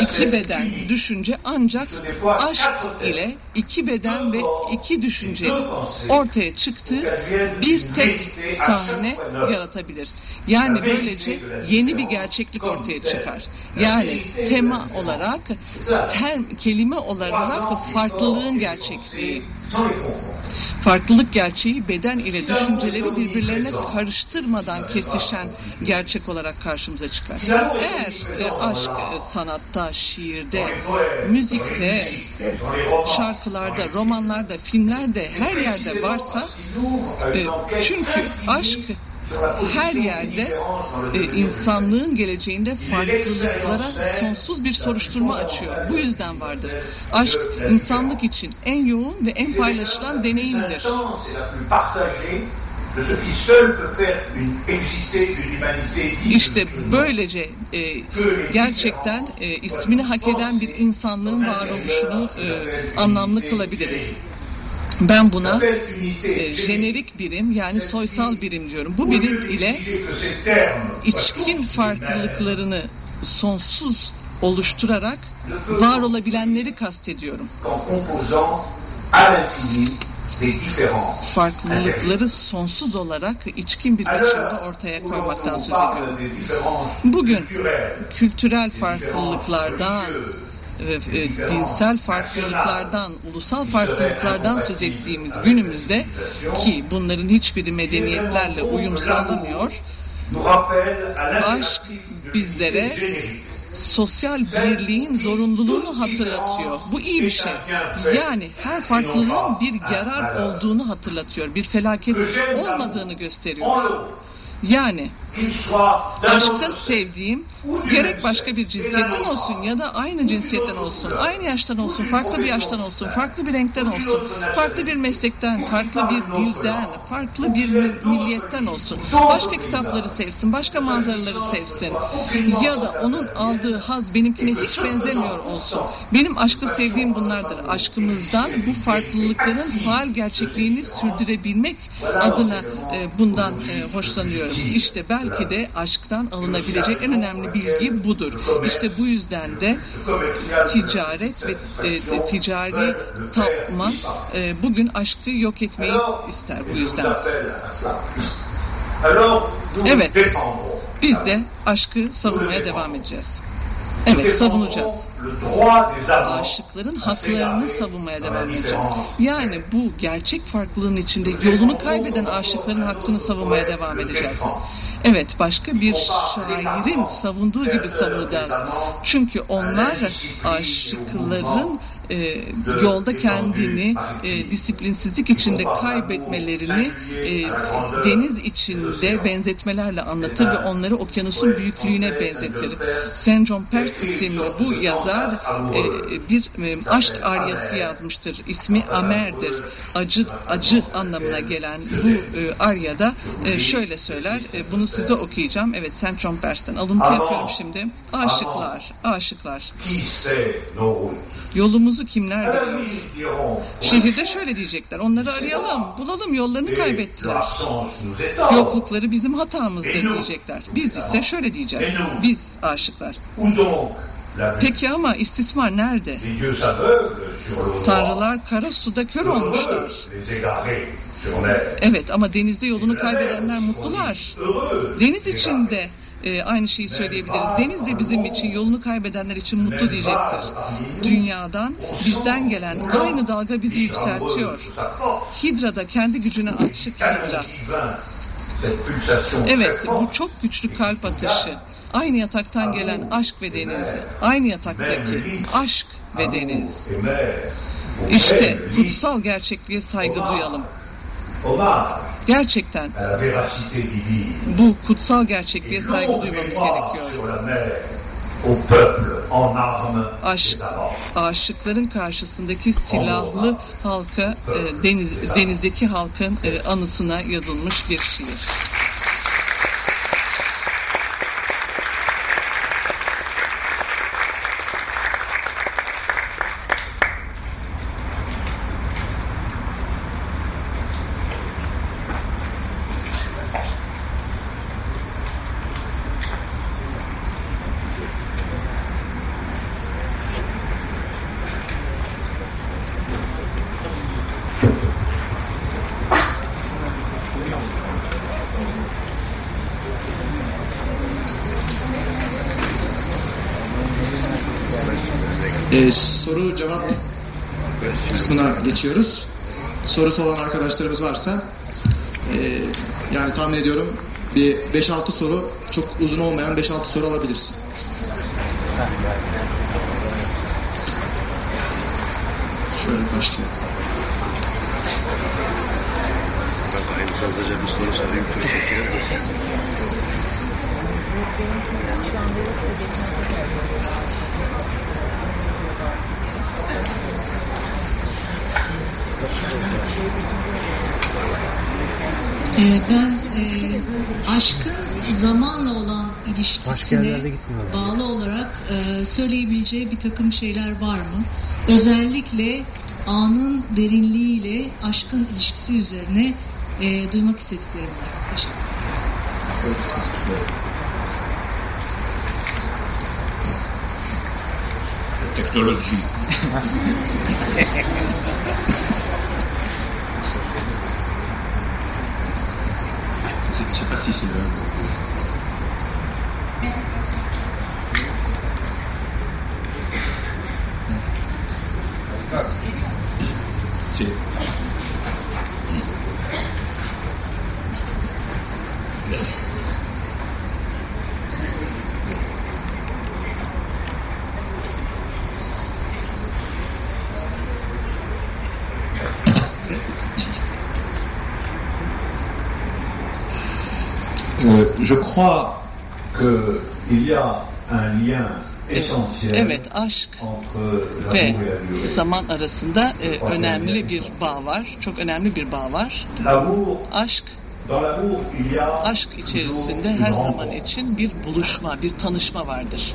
İki beden, düşünce ancak aşk ile iki beden ve iki düşünce ortaya çıktığı bir tek sahne yaratabilir. Yani böylece yeni bir gerçeklik ortaya çıkar. Yani tema olarak, term, kelime olarak farklılığın gerçekliği. Farklılık gerçeği beden ile düşünceleri birbirlerine karıştırmadan kesişen gerçek olarak karşımıza çıkar. Eğer e, aşk e, sanatta, şiirde, müzikte, şarkılarda, romanlarda, filmlerde her yerde varsa e, çünkü aşk her yerde e, insanlığın geleceğinde farklılıklara sonsuz bir soruşturma açıyor. Bu yüzden vardır. Aşk insanlık için en yoğun ve en paylaşılan deneyimdir. İşte böylece e, gerçekten e, ismini hak eden bir insanlığın varoluşunu e, anlamlı kılabiliriz. Ben buna e, jenerik birim yani soysal birim diyorum. Bu birim ile içkin farklılıklarını sonsuz oluşturarak var olabilenleri kastediyorum. Farklılıkları sonsuz olarak içkin bir biçimde ortaya koymaktan söz ediyorum. Bugün kültürel farklılıklardan dinsel farklılıklardan, ulusal farklılıklardan söz ettiğimiz günümüzde ki bunların hiçbiri medeniyetlerle uyum sağlamıyor, aşk bizlere sosyal birliğin zorunluluğunu hatırlatıyor. Bu iyi bir şey. Yani her farklılığın bir yarar olduğunu hatırlatıyor. Bir felaket olmadığını gösteriyor. Yani aşkta sevdiğim gerek başka bir cinsiyetten olsun ya da aynı cinsiyetten olsun, aynı yaştan olsun, farklı bir yaştan olsun, farklı bir renkten olsun, farklı bir meslekten, farklı bir dilden, farklı bir milliyetten olsun. Başka kitapları sevsin, başka manzaraları sevsin ya da onun aldığı haz benimkine hiç benzemiyor olsun. Benim aşkı sevdiğim bunlardır. Aşkımızdan bu farklılıkların faal gerçekliğini sürdürebilmek adına e, bundan e, hoşlanıyorum. İşte ben belki de aşktan alınabilecek en önemli bilgi budur. İşte bu yüzden de ticaret ve e, ticari tapman e, bugün aşkı yok etmeyi ister bu yüzden. Evet, biz de aşkı savunmaya devam edeceğiz. Evet savunacağız. Aşıkların haklarını savunmaya devam edeceğiz. Yani bu gerçek farklılığın içinde yolunu kaybeden aşıkların hakkını savunmaya devam edeceğiz. Evet başka bir şairin savunduğu gibi savunacağız. Çünkü onlar aşıkların e, yolda kendini e, disiplinsizlik içinde kaybetmelerini e, deniz içinde benzetmelerle anlatır ve onları okyanusun büyüklüğüne benzetir. St. John Perse isimli bu yazar e, bir e, aşk aryası yazmıştır. İsmi Amer'dir. Acı acı anlamına gelen bu e, aryada e, şöyle söyler. E, bunu size okuyacağım. Evet St. John Perse'den alıntı yapıyorum şimdi. Aşıklar, aşıklar. Yolumuzu kimler? Şehirde şöyle diyecekler. Onları arayalım, bulalım. Yollarını kaybettiler. Yoklukları bizim hatamızdır diyecekler. Biz ise şöyle diyeceğiz. Biz aşıklar. Peki ama istismar nerede? Tanrılar kara suda kör olmuşlar. Evet ama denizde yolunu kaybedenler mutlular. Deniz içinde e, aynı şeyi söyleyebiliriz. Deniz de bizim için yolunu kaybedenler için mutlu diyecektir. Dünyadan bizden gelen aynı dalga bizi yükseltiyor. Hidra da kendi gücüne aşık Hidra. Evet bu çok güçlü kalp atışı. Aynı yataktan gelen aşk ve deniz. Aynı yataktaki aşk ve deniz. İşte kutsal gerçekliğe saygı duyalım. Gerçekten. Bu kutsal gerçekliğe saygı duymamız gerekiyor. Aşk, aşıkların karşısındaki silahlı halka, e, deniz, denizdeki halkın e, anısına yazılmış bir şiir. Ee, soru cevap kısmına geçiyoruz. Sorusu olan arkadaşlarımız varsa e, yani tahmin ediyorum bir 5-6 soru çok uzun olmayan 5-6 soru alabiliriz. Şöyle başlayalım. Hızlıca bir soru sorayım. Teşekkür ederiz. Ee, ben e, aşkın zamanla olan ilişkisine bağlı olarak e, söyleyebileceği bir takım şeyler var mı? Özellikle anın derinliğiyle aşkın ilişkisi üzerine e, duymak istediklerim var. Teşekkür ederim. Technologie. Je ne je crois qu'il y a un lien essentiel Evet, aşk entre ve zaman arasında e, önemli bir bağ var. Çok önemli bir bağ var. Aşk, il aşk içerisinde her zaman için bir buluşma, bir tanışma vardır.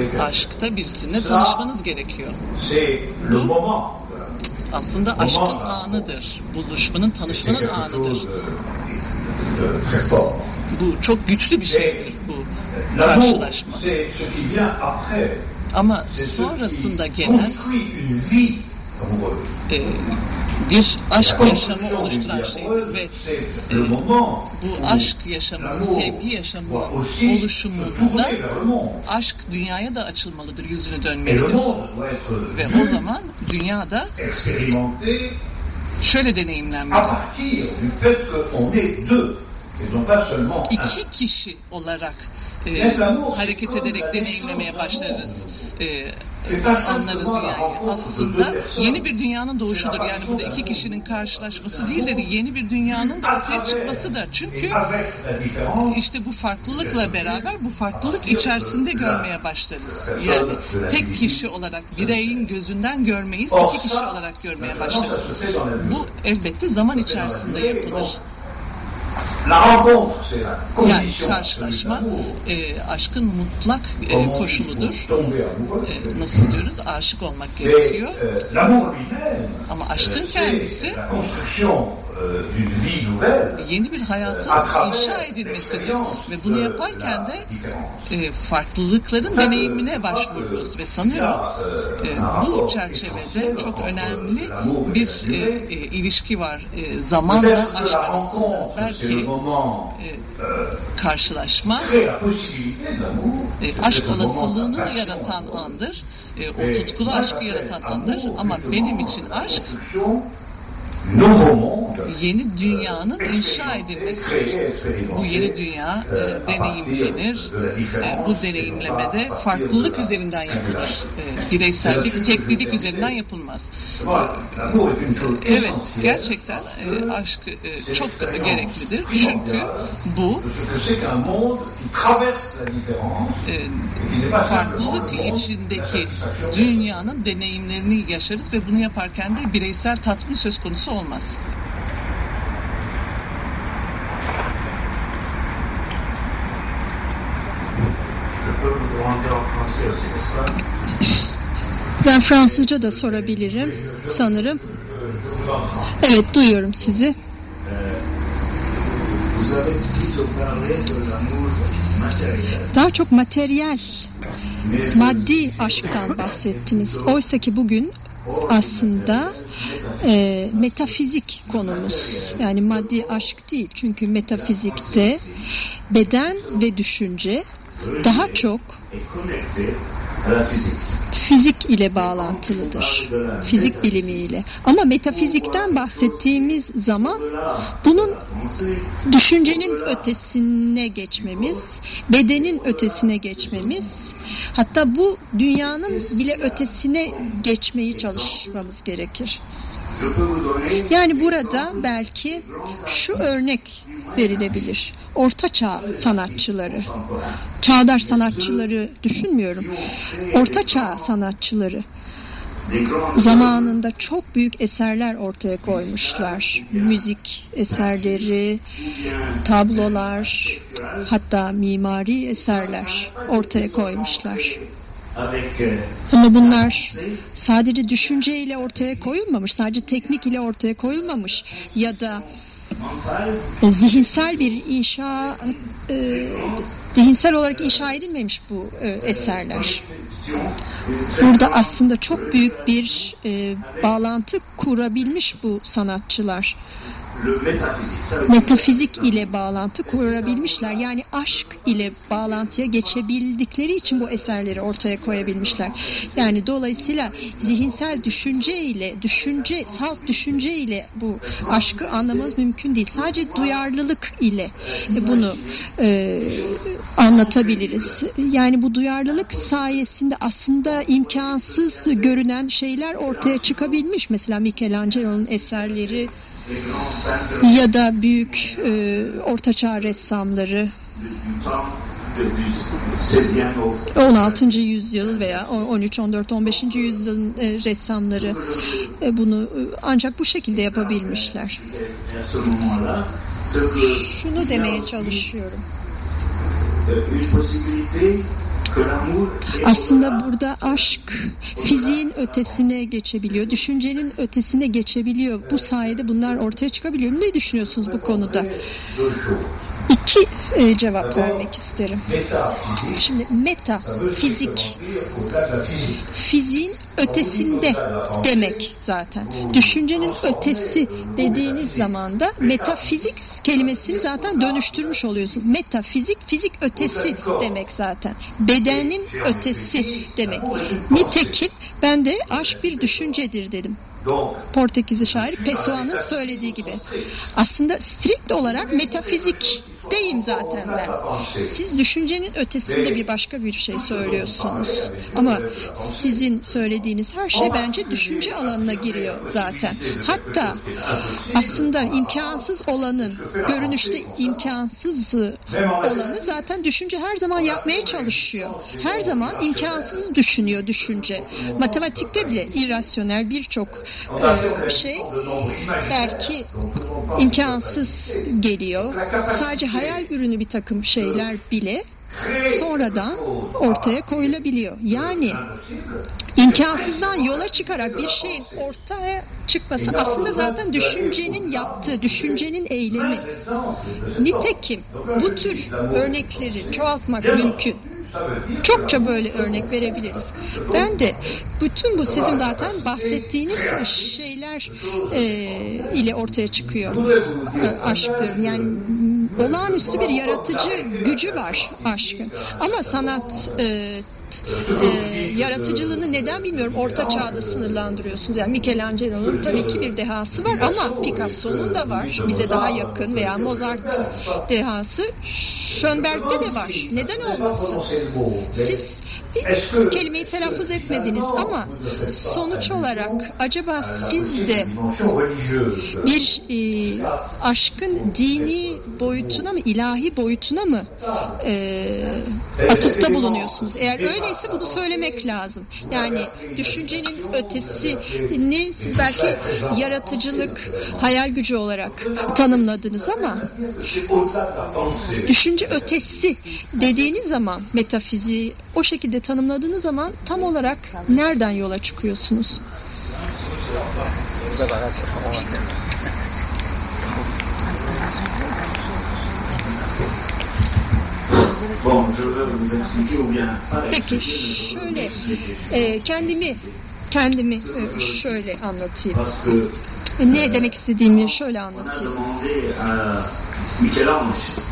İl. Aşkta birisininle tanışmanız gerekiyor. L'amour. Aslında aşkın anıdır. Buluşmanın, tanışmanın anıdır. de, de très fort. Bu çok güçlü bir şeydir bu karşılaşma. Ama sonrasında gelen une vie amoureuse. e, bir aşk yaşamı oluşturan şey ve moment bu aşk l'amour sevgi yaşamı oluşumunda aşk dünyaya da açılmalıdır, yüzünü dönmelidir. Ve o zaman dünyada şöyle deneyimlenmeli. İki kişi olarak e, hareket ederek deneyimlemeye başlarız. E, anlarız simplement la dünyayı. Aslında yeni bir dünyanın doğuşudur. Yani burada iki kişinin karşılaşması değildir. Yeni bir dünyanın da ortaya çıkmasıdır. Çünkü différence, işte bu farklılıkla beraber bu farklılık içerisinde görmeye başlarız. Yani tek kişi olarak bireyin gözünden görmeyiz, iki kişi olarak görmeye başlarız. Bu elbette zaman içerisinde yapılır. Karşılaşma e, aşkın mutlak e, koşuludur. E, nasıl diyoruz? Aşık olmak gerekiyor. lui-même, Ama aşkın euh, kendisi euh, vie nouvelle yeni bir hayatın travers inşa edilmesidir. Ve bunu yaparken de e, farklılıkların deneyimine başvururuz ve sanıyorum e, bu çerçevede çok önemli bir e, e, ilişki var e, zamanla que aşk arasında. Belki e, euh, karşılaşma e, aşk olasılığını yaratan andır. E, o tutkulu aşkı yaratan andır. Ama benim için aşk yeni dünyanın inşa edilmesidir. Bu yeni dünya e, deneyimlenir. E, bu deneyimlemede farklılık üzerinden yapılır. E, bireysellik, teklilik üzerinden yapılmaz. Evet, gerçekten e, aşk e, çok gereklidir. Çünkü bu e, farklılık içindeki dünyanın deneyimlerini yaşarız ve bunu yaparken de bireysel tatmin söz konusu olmaz. Ben Fransızca da sorabilirim sanırım. Evet duyuyorum sizi. Daha çok materyal, maddi aşktan bahsettiniz. Oysa ki bugün aslında e, metafizik konumuz. Yani maddi aşk değil. Çünkü metafizikte beden ve düşünce daha çok fizik. İle bağlantılıdır. Fizik bilimiyle. Ama metafizikten bahsettiğimiz zaman bunun düşüncenin ötesine geçmemiz, bedenin ötesine geçmemiz, hatta bu dünyanın bile ötesine geçmeyi çalışmamız gerekir. Yani burada belki şu örnek verilebilir. Orta çağ sanatçıları, çağdaş sanatçıları düşünmüyorum. Orta çağ sanatçıları zamanında çok büyük eserler ortaya koymuşlar. Müzik eserleri, tablolar, hatta mimari eserler ortaya koymuşlar. Ama bunlar sadece düşünceyle ortaya koyulmamış, sadece teknik ile ortaya koyulmamış ya da zihinsel bir inşa e, zihinsel olarak inşa edilmemiş bu e, eserler. Burada aslında çok büyük bir e, bağlantı kurabilmiş bu sanatçılar metafizik ile bağlantı kurabilmişler. Yani aşk ile bağlantıya geçebildikleri için bu eserleri ortaya koyabilmişler. Yani dolayısıyla zihinsel düşünce ile, düşünce, salt düşünce ile bu aşkı anlamamız mümkün değil. Sadece duyarlılık ile bunu e, anlatabiliriz. Yani bu duyarlılık sayesinde aslında imkansız görünen şeyler ortaya çıkabilmiş. Mesela Michelangelo'nun eserleri ya da büyük e, ortaçağ ressamları 16. yüzyıl veya 13, 14, 15. yüzyılın ressamları e, bunu e, ancak bu şekilde yapabilmişler. Şunu demeye çalışıyorum. Aslında burada aşk fiziğin ötesine geçebiliyor, düşüncenin ötesine geçebiliyor. Bu sayede bunlar ortaya çıkabiliyor. Ne düşünüyorsunuz bu konuda? İki e, cevap vermek isterim. Şimdi meta fizik fiziğin ötesinde demek zaten. Düşüncenin ötesi dediğiniz zaman da metafizik kelimesini zaten dönüştürmüş oluyorsun. Metafizik fizik ötesi demek zaten. Bedenin ötesi demek. Nitekim ben de aşk bir düşüncedir dedim. Portekizli şair Pessoa'nın söylediği gibi. Aslında strikt olarak metafizik deyim zaten ben. Siz düşüncenin ötesinde bir başka bir şey söylüyorsunuz. Ama sizin söylediğiniz her şey bence düşünce alanına giriyor zaten. Hatta aslında imkansız olanın, görünüşte imkansız olanı zaten düşünce her zaman yapmaya çalışıyor. Her zaman imkansız düşünüyor düşünce. Matematikte bile irrasyonel birçok e, şey belki imkansız geliyor. Sadece hayal ürünü bir takım şeyler bile sonradan ortaya koyulabiliyor. Yani imkansızdan yola çıkarak bir şeyin ortaya çıkması aslında zaten düşüncenin yaptığı, düşüncenin eylemi. Nitekim bu tür örnekleri çoğaltmak mümkün. Çokça böyle örnek verebiliriz. Ben de bütün bu sizin zaten bahsettiğiniz şeyler e, ile ortaya çıkıyor e, aşktır. Yani olağanüstü bir yaratıcı gücü var aşkın. Ama sanat e, e, yaratıcılığını neden bilmiyorum orta çağda sınırlandırıyorsunuz. Yani Michelangelo'nun tabii ki bir dehası var ama Picasso'nun da var. Bize daha yakın veya Mozart'ın dehası Schönberg'de de var. Neden olmasın? Siz bir kelimeyi telaffuz etmediniz ama sonuç olarak acaba siz de bir e, aşkın dini boyutuna mı ilahi boyutuna mı e, atıfta bulunuyorsunuz? Eğer öyleyse bunu söylemek lazım. Yani düşüncenin ötesi ne siz belki yaratıcılık, hayal gücü olarak tanımladınız ama düşünce ötesi dediğiniz zaman metafiziği o şekilde tanımladığınız zaman tam olarak nereden yola çıkıyorsunuz? Peki şöyle e, kendimi kendimi e, şöyle anlatayım. Ne demek istediğimi şöyle anlatayım.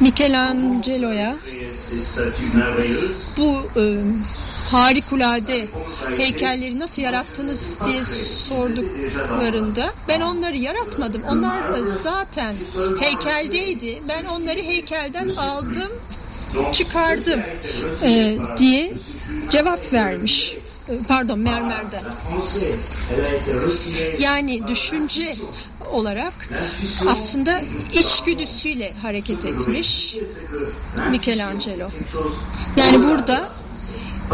Michelangelo'ya bu e, harikulade heykelleri nasıl yarattınız diye sorduklarında ben onları yaratmadım. Onlar zaten heykeldeydi. Ben onları heykelden aldım, çıkardım e, diye cevap vermiş pardon mermerden. Yani düşünce olarak aslında içgüdüsüyle hareket etmiş Michelangelo. Yani burada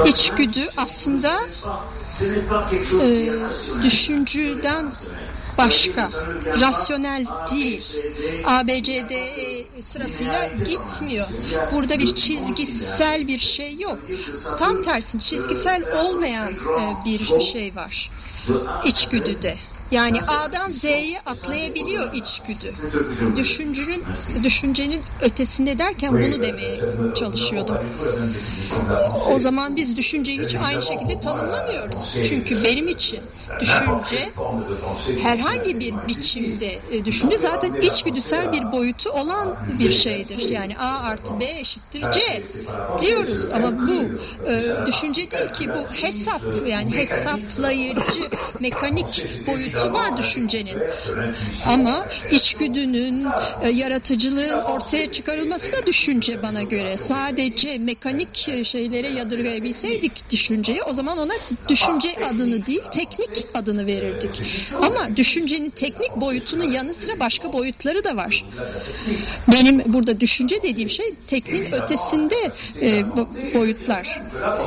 içgüdü aslında e, düşüncüden başka. Rasyonel değil. ABCD sırasıyla gitmiyor. Burada bir çizgisel bir şey yok. Tam tersine çizgisel olmayan e, bir şey var. İçgüdüde. Yani A'dan Z'ye atlayabiliyor içgüdü. Düşüncenin, düşüncenin ötesinde derken bunu demeye çalışıyordum. O zaman biz düşünceyi hiç aynı şekilde tanımlamıyoruz. Çünkü benim için düşünce herhangi bir biçimde e, düşünce zaten içgüdüsel bir boyutu olan bir şeydir. Yani A artı B eşittir C diyoruz ama bu e, düşünce değil ki bu hesap yani hesaplayıcı mekanik var düşüncenin. Ama içgüdünün, e, yaratıcılığın ortaya çıkarılması da düşünce bana göre. Sadece mekanik şeylere yadırgayabilseydik düşünceyi o zaman ona düşünce adını değil teknik adını verirdik. Ama düşüncenin teknik boyutunun yanı sıra başka boyutları da var. Benim burada düşünce dediğim şey tekniğin ötesinde e, boyutlar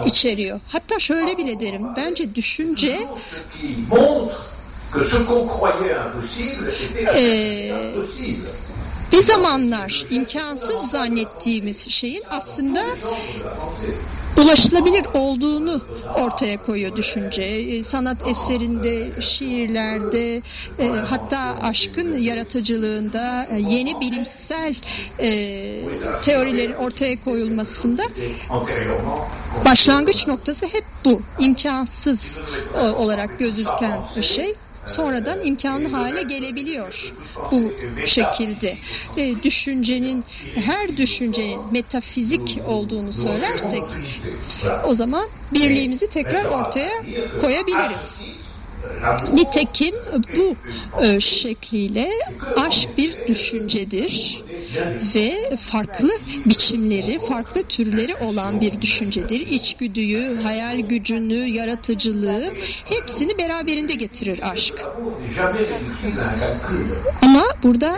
içeriyor. Hatta şöyle bile derim. Bence düşünce ee, bir zamanlar imkansız zannettiğimiz şeyin aslında ulaşılabilir olduğunu ortaya koyuyor düşünce. Ee, sanat eserinde, şiirlerde, e, hatta aşkın yaratıcılığında e, yeni bilimsel e, teorilerin ortaya koyulmasında başlangıç noktası hep bu. İmkansız olarak gözüken şey sonradan imkanlı hale gelebiliyor bu şekilde. E, düşüncenin, her düşüncenin metafizik olduğunu söylersek o zaman birliğimizi tekrar ortaya koyabiliriz. Nitekim bu e, şekliyle aşk bir düşüncedir ve farklı biçimleri, farklı türleri olan bir düşüncedir. İçgüdüyü, hayal gücünü, yaratıcılığı hepsini beraberinde getirir aşk. Ama burada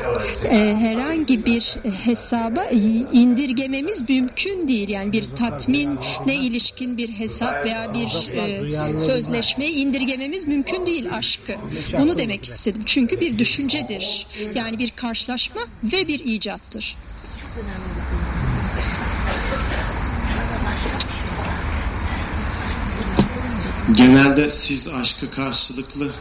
e, herhangi bir hesaba indirgememiz mümkün değil. Yani bir tatminle ilişkin bir hesap veya bir e, sözleşme indirgememiz mümkün değil aşkı. Bunu demek istedim. Çünkü bir düşüncedir. Yani bir karşılaşma ve bir icattır. Genelde siz aşkı karşılıklı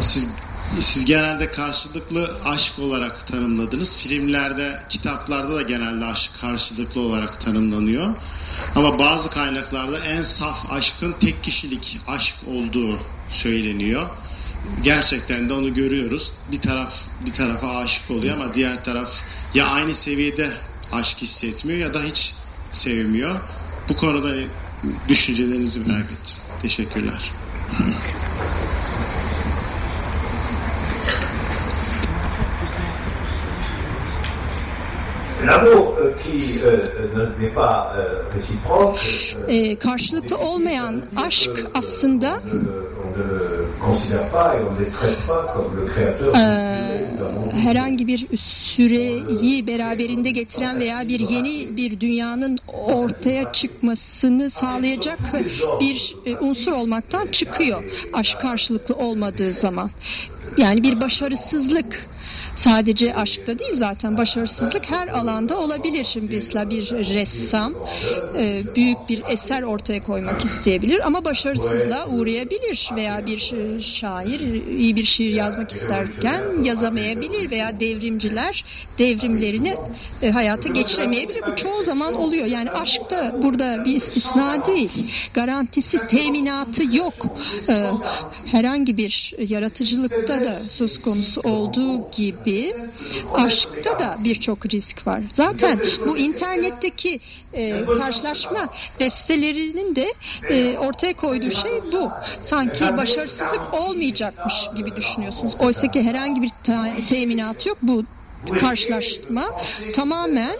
siz siz genelde karşılıklı aşk olarak tanımladınız. Filmlerde, kitaplarda da genelde aşk karşılıklı olarak tanımlanıyor. Ama bazı kaynaklarda en saf aşkın tek kişilik aşk olduğu söyleniyor. Gerçekten de onu görüyoruz. Bir taraf bir tarafa aşık oluyor ama diğer taraf ya aynı seviyede aşk hissetmiyor ya da hiç sevmiyor. Bu konuda düşüncelerinizi merak ettim. Teşekkürler. Ee, karşılıklı olmayan aşk aslında ee, herhangi bir süreyi beraberinde getiren veya bir yeni bir dünyanın ortaya çıkmasını sağlayacak bir e, unsur olmaktan çıkıyor aşk karşılıklı olmadığı zaman. Yani bir başarısızlık sadece aşkta değil zaten başarısızlık her alanda olabilir. Şimdi mesela bir ressam e, büyük bir eser ortaya koymak isteyebilir ama başarısızlığa uğrayabilir veya bir şair iyi bir şiir yazmak isterken yazamayabilir veya devrimciler devrimlerini e, hayata geçiremeyebilir. Bu çoğu zaman oluyor. Yani aşkta burada bir istisna değil. Garantisiz teminatı yok. E, herhangi bir yaratıcılıkta da söz konusu olduğu gibi aşkta da birçok risk var. Zaten bu internetteki e, karşılaşma web de e, ortaya koyduğu şey bu. Sanki başarısızlık olmayacakmış gibi düşünüyorsunuz. Oysa ki herhangi bir teminat yok. Bu karşılaşma tamamen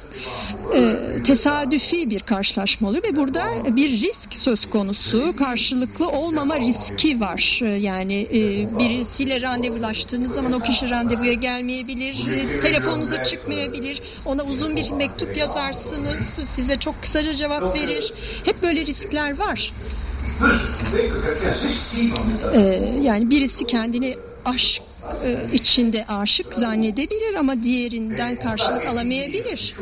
e, tesadüfi bir karşılaşma oluyor ve burada bir risk söz konusu karşılıklı olmama riski var. E, yani e, birisiyle randevulaştığınız zaman o kişi randevuya gelmeyebilir e, telefonunuza çıkmayabilir ona uzun bir mektup yazarsınız size çok kısaca cevap verir. Hep böyle riskler var. Ee, yani birisi kendini aşk içinde aşık zannedebilir ama diğerinden karşılık alamayabilir.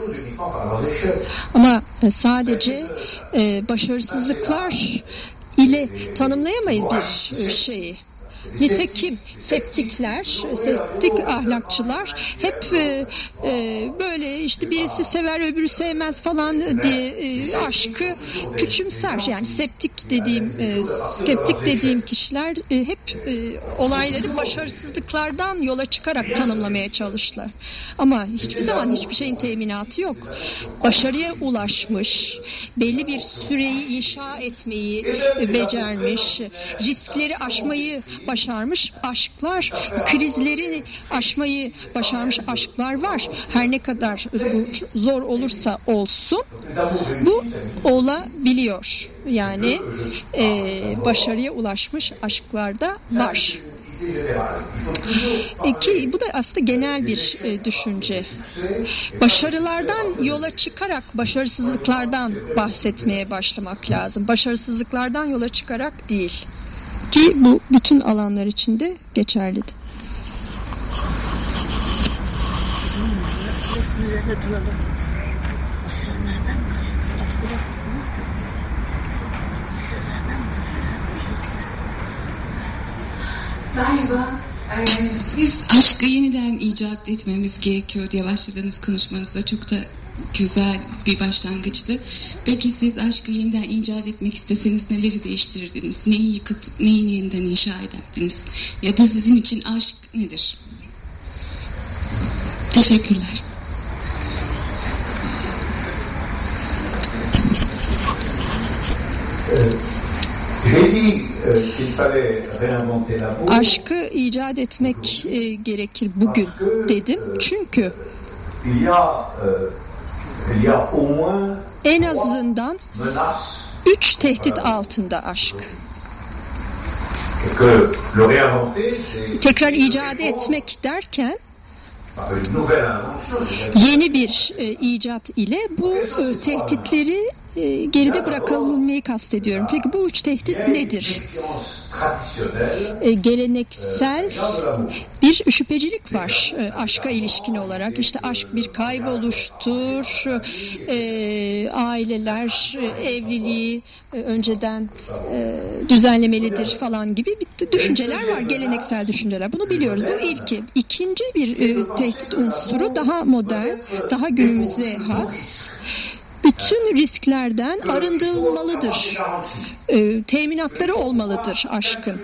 Ama e, sadece e, başarısızlıklar ile tanımlayamayız bir şeyi. Nitekim septikler, septik ahlakçılar hep e, e, böyle işte birisi sever öbürü sevmez falan diye e, aşkı küçümser. Yani septik dediğim, e, skeptik dediğim kişiler e, hep e, olayları başarısızlıklardan yola çıkarak tanımlamaya çalıştılar. Ama hiçbir zaman hiçbir şeyin teminatı yok. Başarıya ulaşmış, belli bir süreyi inşa etmeyi becermiş, riskleri aşmayı başarmış aşklar, krizleri aşmayı başarmış aşklar var. Her ne kadar zor olursa olsun bu olabiliyor. Yani e, başarıya ulaşmış aşklar da var. E ki bu da aslında genel bir e, düşünce. Başarılardan yola çıkarak başarısızlıklardan bahsetmeye başlamak lazım. Başarısızlıklardan yola çıkarak değil. Ki bu bütün alanlar içinde geçerlidir. Merhaba. Ee, biz aşkı yeniden icat etmemiz gerekiyor diye başladığınız konuşmanızda çok da güzel bir başlangıçtı. Peki siz aşkı yeniden icat etmek isteseniz neleri değiştirirdiniz? Neyi yıkıp neyi yeniden inşa ederdiniz? Ya da sizin için aşk nedir? Teşekkürler. Aşkı icat etmek e, gerekir bugün dedim. Çünkü en azından üç tehdit altında aşk. Tekrar icat etmek derken yeni bir e, icat ile bu e, tehditleri e, geride bırakılmayı kastediyorum. Peki bu üç tehdit nedir? E, geleneksel bir şüphecilik var e, aşka ilişkin olarak. İşte aşk bir kayboluştur, e, aileler e, evliliği e, önceden e, düzenlemelidir falan gibi bir düşünceler var, geleneksel düşünceler. Bunu biliyoruz. Bu ilki. İkinci bir e, tehdit unsuru daha modern, daha günümüze has bütün risklerden arındırılmalıdır. E, teminatları olmalıdır aşkın.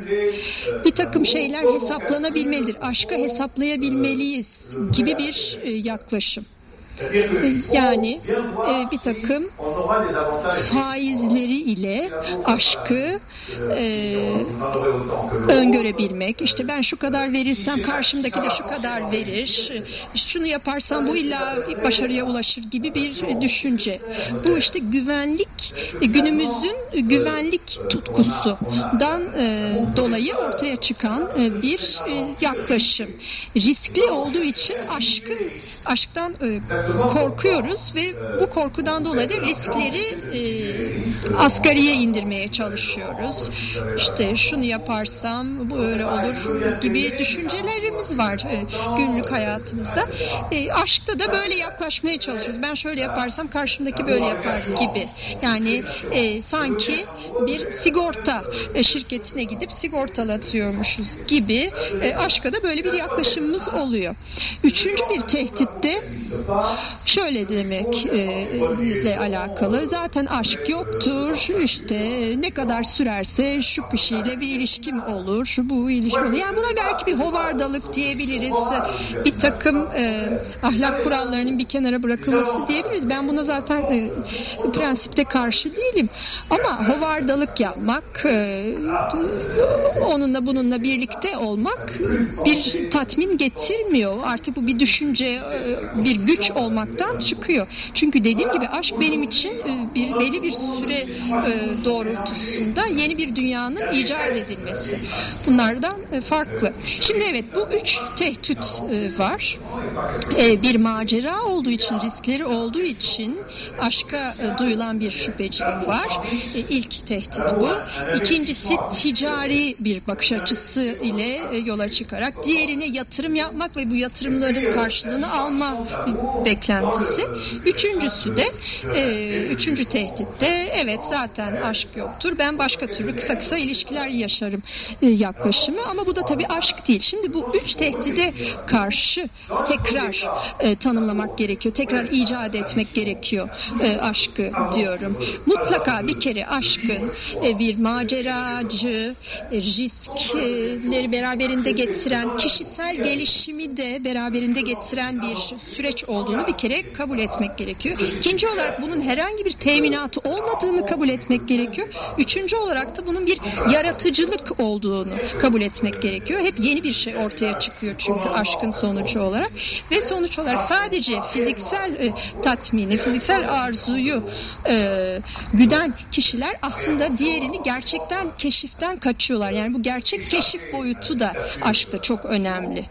Bir takım şeyler hesaplanabilmelidir. Aşkı hesaplayabilmeliyiz gibi bir e, yaklaşım. Yani e, bir takım faizleri ile aşkı e, öngörebilmek. İşte ben şu kadar verirsem karşımdaki de şu kadar verir. Şunu yaparsam bu illa başarıya ulaşır gibi bir düşünce. Bu işte güvenlik günümüzün güvenlik tutkusundan e, dolayı ortaya çıkan e, bir e, yaklaşım. Riskli olduğu için aşkın aşktan e, korkuyoruz ve bu korkudan dolayı da riskleri e, asgariye indirmeye çalışıyoruz. İşte şunu yaparsam bu öyle olur gibi düşüncelerimiz var e, günlük hayatımızda. E, aşkta da böyle yaklaşmaya çalışıyoruz. Ben şöyle yaparsam karşımdaki böyle yapar gibi. Yani e, sanki bir sigorta e, şirketine gidip sigortalatıyormuşuz gibi e, aşka da böyle bir yaklaşımımız oluyor. Üçüncü bir tehditte şöyle demekle e, alakalı. Zaten aşk yoktur. İşte ne kadar sürerse şu kişiyle bir ilişkim olur. Bu ilişki olur. Yani buna belki bir hovardalık diyebiliriz. Bir takım e, ahlak kurallarının bir kenara bırakılması diyebiliriz. Ben buna zaten e, prensipte karşı değilim. Ama hovardalık yapmak, e, onunla bununla birlikte olmak bir tatmin getirmiyor. Artık bu bir düşünce, e, bir güç olmak olmaktan çıkıyor. Çünkü dediğim gibi aşk benim için e, bir belli bir süre e, doğrultusunda yeni bir dünyanın icat edilmesi. Bunlardan e, farklı. Şimdi evet bu üç tehdit var. Bir macera olduğu için, riskleri olduğu için aşka duyulan bir şüphecilik var. İlk tehdit bu. İkincisi ticari bir bakış açısı ile yola çıkarak diğerine yatırım yapmak ve bu yatırımların karşılığını alma beklentisi. Üçüncüsü de e, üçüncü tehditte evet zaten aşk yoktur. Ben başka türlü kısa kısa ilişkiler yaşarım e, yaklaşımı ama bu da tabii aşk değil. Şimdi bu üç tehdide karşı tekrar e, tanımlamak gerekiyor. Tekrar icat etmek gerekiyor e, aşkı diyorum. Mutlaka bir kere aşkın e, bir maceracı, e, riskleri beraberinde getiren, kişisel gelişimi de beraberinde getiren bir süreç olduğunu bir kere kabul etmek gerekiyor. İkinci olarak bunun herhangi bir teminatı olmadığını kabul etmek gerekiyor. Üçüncü olarak da bunun bir yaratıcılık olduğunu kabul etmek gerekiyor. Hep yeni bir şey ortaya çıkıyor çünkü aşkın sonucu olarak ve sonuç olarak sadece fiziksel e, tatmini, fiziksel arzuyu e, güden kişiler aslında diğerini gerçekten keşiften kaçıyorlar. Yani bu gerçek keşif boyutu da aşkta çok önemli.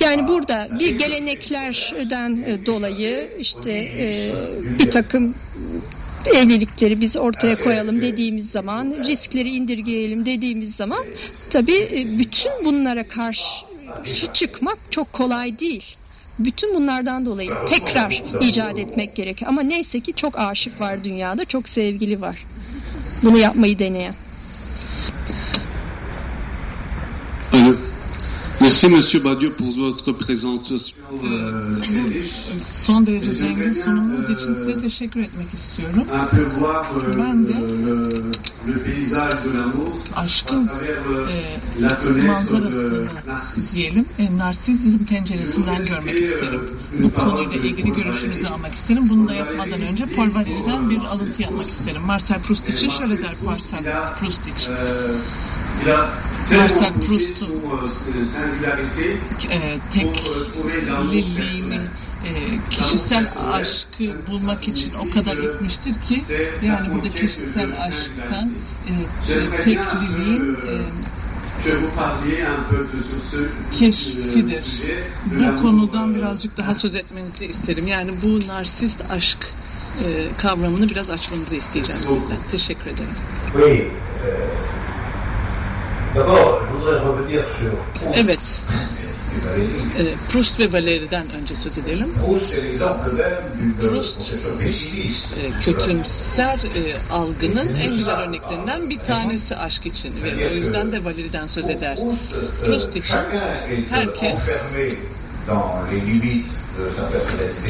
Yani burada bir geleneklerden e, dolayı işte e, bir takım evlilikleri biz ortaya koyalım dediğimiz zaman, riskleri indirgeyelim dediğimiz zaman tabii e, bütün bunlara karşı çıkmak çok kolay değil. Bütün bunlardan dolayı tekrar icat etmek gerekiyor. Ama neyse ki çok aşık var dünyada, çok sevgili var. Bunu yapmayı deneyen. Allô. Merci Monsieur Badiou pour votre présentation. Son derece zengin sunumunuz için size teşekkür etmek istiyorum. Euh, Ben de le, le paysage de l'amour à aşkın e, euh, manzarasını diyelim e, narsizm penceresinden görmek isterim. Bu konuyla ilgili görüşünüzü almak isterim. Bunu da yapmadan önce Paul Valéry'den bir alıntı yapmak isterim. Marcel Proust için şöyle der Marcel Proust için. Marcel Proust'un e, tekliliğini, e, kişisel aşkı bulmak için o kadar itmiştir ki yani burada kişisel aşktan e, tekliliğin e, keşfidir. Bu konudan birazcık daha söz etmenizi isterim. Yani bu narsist aşk e, kavramını biraz açmanızı isteyeceğim sizden. Teşekkür ederim. Oui. Evet, e, Proust ve Valéry'den önce söz edelim. Proust. E, kötümser e, algının en güzel örneklerinden bir tanesi aşk için ve o yüzden de Valéry'den söz eder. Proust için herkes personnalité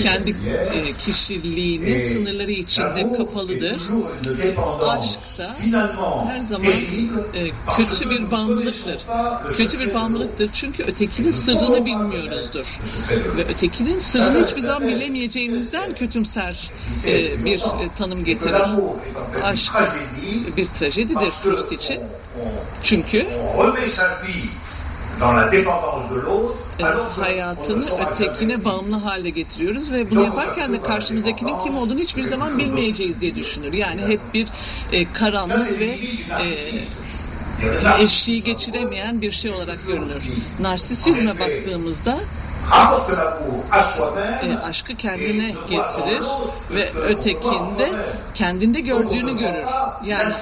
kendi e, kişiliğinin sınırları içinde kapalıdır. Aşk da her zaman e, kötü bir bağımlılıktır. Kötü bir bağımlılıktır çünkü ötekinin sırrını bilmiyoruzdur. Ve ötekinin sırrını hiçbir zaman bilemeyeceğimizden kötümser e, bir e, tanım getirir. Aşk bir trajedidir Proust için. Çünkü hayatını ötekine bağımlı hale getiriyoruz ve bunu yaparken de karşımızdakinin kim olduğunu hiçbir zaman bilmeyeceğiz diye düşünür. Yani hep bir e, karanlık ve e, eşiği geçiremeyen bir şey olarak görünür. Narsisizme baktığımızda e, aşkı kendine getirir ve ötekinde kendinde gördüğünü görür. Yani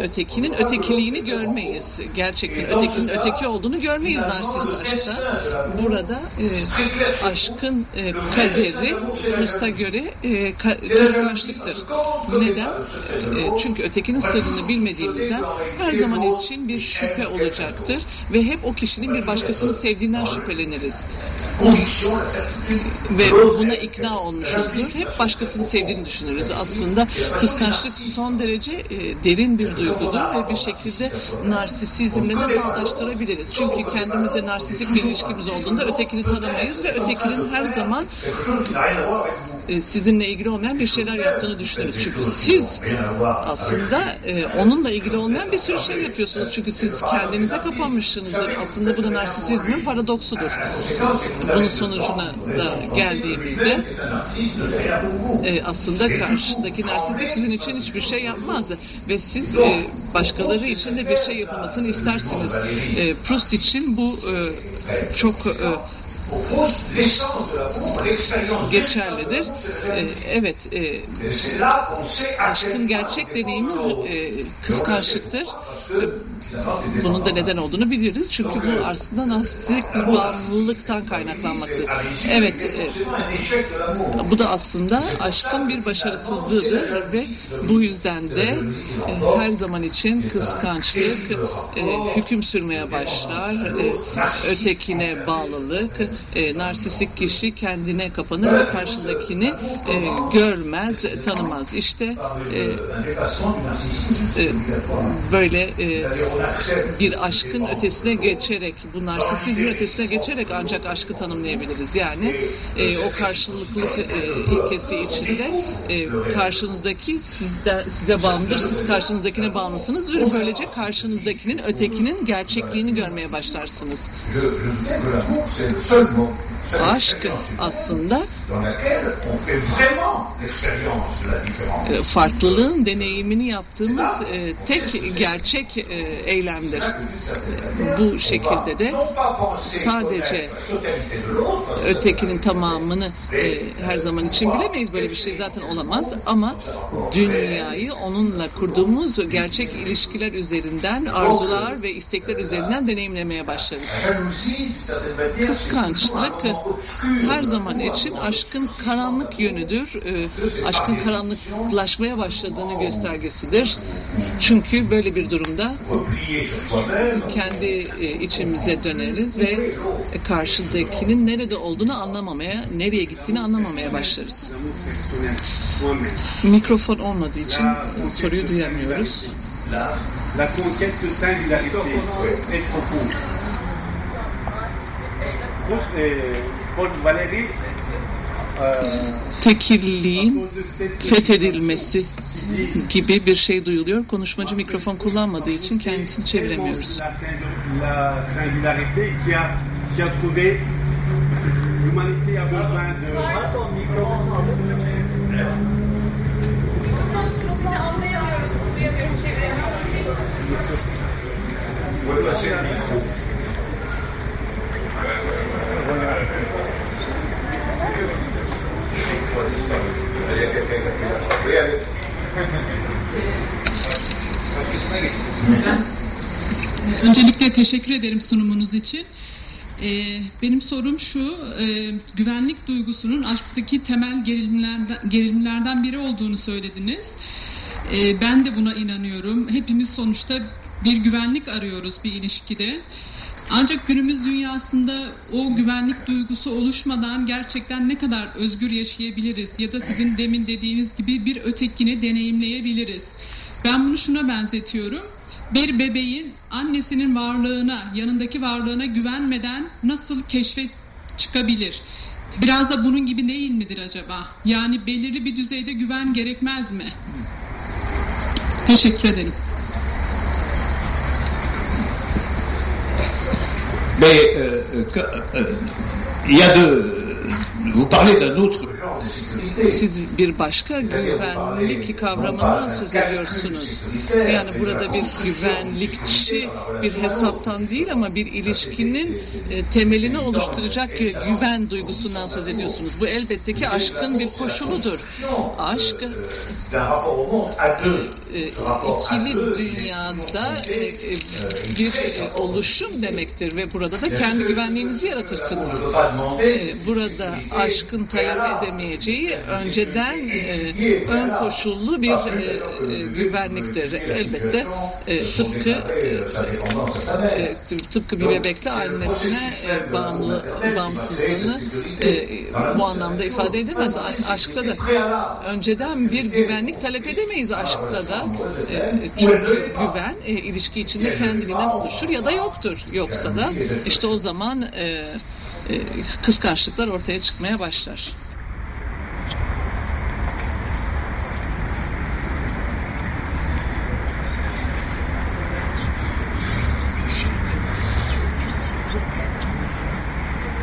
ötekinin ötekiliğini görmeyiz. Gerçekten ötekinin öteki olduğunu görmeyiz narsist aşkta. Burada e, aşkın e, kaderi Proust'a göre e, ka- kıskançlıktır. Neden? E, çünkü ötekinin sırrını bilmediğimizden her zaman için bir şüphe olacaktır ve hep o kişinin bir başkasını sevdiğinden şüpheleniriz. Ve buna ikna olmuşuzdur. Hep başkasını sevdiğini düşünürüz. Aslında kıskançlık son derece e, derin bir duygudur ve bir şekilde narsisizmle de bağdaştırabiliriz. Çünkü kendimize narsistik bir ilişkimiz olduğunda ötekini tanımayız ve ötekinin her zaman e, sizinle ilgili olmayan bir şeyler yaptığını düşünürüz. Çünkü siz aslında e, onunla ilgili olmayan bir sürü şey yapıyorsunuz. Çünkü siz kendinize kapanmışsınızdır. Aslında bu da narsisizmin paradoksudur. Bunun sonucuna da geldiğimizde e, aslında karşıdaki narsist sizin için hiçbir şey yapmaz ve siz e, başkaları için de bir şey yapılmasını istersiniz. E, Proust için bu e, çok e, geçerlidir. Ee, evet, e, aşkın gerçek deneyimi e, kıskançlıktır. Bunun da neden olduğunu biliriz. Çünkü bu aslında narsistik bir bağımlılıktan kaynaklanmaktadır. Evet, e, bu da aslında aşkın bir başarısızlığıdır ve bu yüzden de her zaman için kıskançlık hüküm sürmeye başlar, ötekine bağlılık, e, narsistik kişi kendine kapanır ve karşındakini e, görmez, tanımaz. İşte e, e, böyle e, bir aşkın ötesine geçerek, bu narsisizmin ötesine geçerek ancak aşkı tanımlayabiliriz. Yani e, o karşılıklılık e, ilkesi içinde e, karşınızdaki sizde, size bağımlıdır, siz karşınızdakine bağımlısınız ve böylece karşınızdakinin, ötekinin gerçekliğini görmeye başlarsınız. visible Aşk aslında e, farklılığın deneyimini yaptığımız e, tek gerçek e, eylemdir. Bu şekilde de sadece ötekinin tamamını her zaman için bilemeyiz. Böyle bir şey zaten olamaz ama dünyayı onunla kurduğumuz gerçek ilişkiler üzerinden, arzular ve istekler üzerinden deneyimlemeye başlarız. Kıskançlık her zaman için aşkın karanlık yönüdür. E, aşkın karanlıklaşmaya başladığını göstergesidir. Çünkü böyle bir durumda kendi e, içimize döneriz ve karşıdakinin nerede olduğunu anlamamaya, nereye gittiğini anlamamaya başlarız. Mikrofon olmadığı için soruyu duyamıyoruz. La, la conquête de singularité est profonde. Tekilliğin fethedilmesi gibi. bir şey duyuluyor. Konuşmacı mikrofon kullanmadığı için kendisini çeviremiyoruz. Öncelikle teşekkür ederim sunumunuz için. Ee, benim sorum şu, e, güvenlik duygusunun aşktaki temel gerilimlerden, gerilimlerden biri olduğunu söylediniz. Ee, ben de buna inanıyorum. Hepimiz sonuçta bir güvenlik arıyoruz bir ilişkide. Ancak günümüz dünyasında o güvenlik duygusu oluşmadan gerçekten ne kadar özgür yaşayabiliriz ya da sizin demin dediğiniz gibi bir ötekini deneyimleyebiliriz. Ben bunu şuna benzetiyorum. Bir bebeğin annesinin varlığına, yanındaki varlığına güvenmeden nasıl keşfe çıkabilir? Biraz da bunun gibi değil midir acaba? Yani belirli bir düzeyde güven gerekmez mi? Teşekkür ederim. Mais euh, euh, il y a de. Vous parlez d'un autre siz bir başka güvenlik kavramından söz ediyorsunuz. Yani burada bir güvenlikçi bir hesaptan değil ama bir ilişkinin e, temelini oluşturacak güven duygusundan söz ediyorsunuz. Bu elbette ki aşkın bir koşuludur. Aşk e, ikili dünyada e, bir oluşum demektir ve burada da kendi güvenliğinizi yaratırsınız. Burada aşkın talep edemeyeceği önceden e, ön koşullu bir e, e, güvenliktir. Elbette e, tıpkı e, tıpkı bir bebekle annesine e, bağımlı bağımsızlığını e, bu anlamda ifade edemez. Aşkta da önceden bir güvenlik talep edemeyiz aşkta da. E, çünkü güven e, ilişki içinde kendiliğinden oluşur ya da yoktur. Yoksa da işte o zaman e, e, kıskançlıklar ortaya çıkmaya başlar.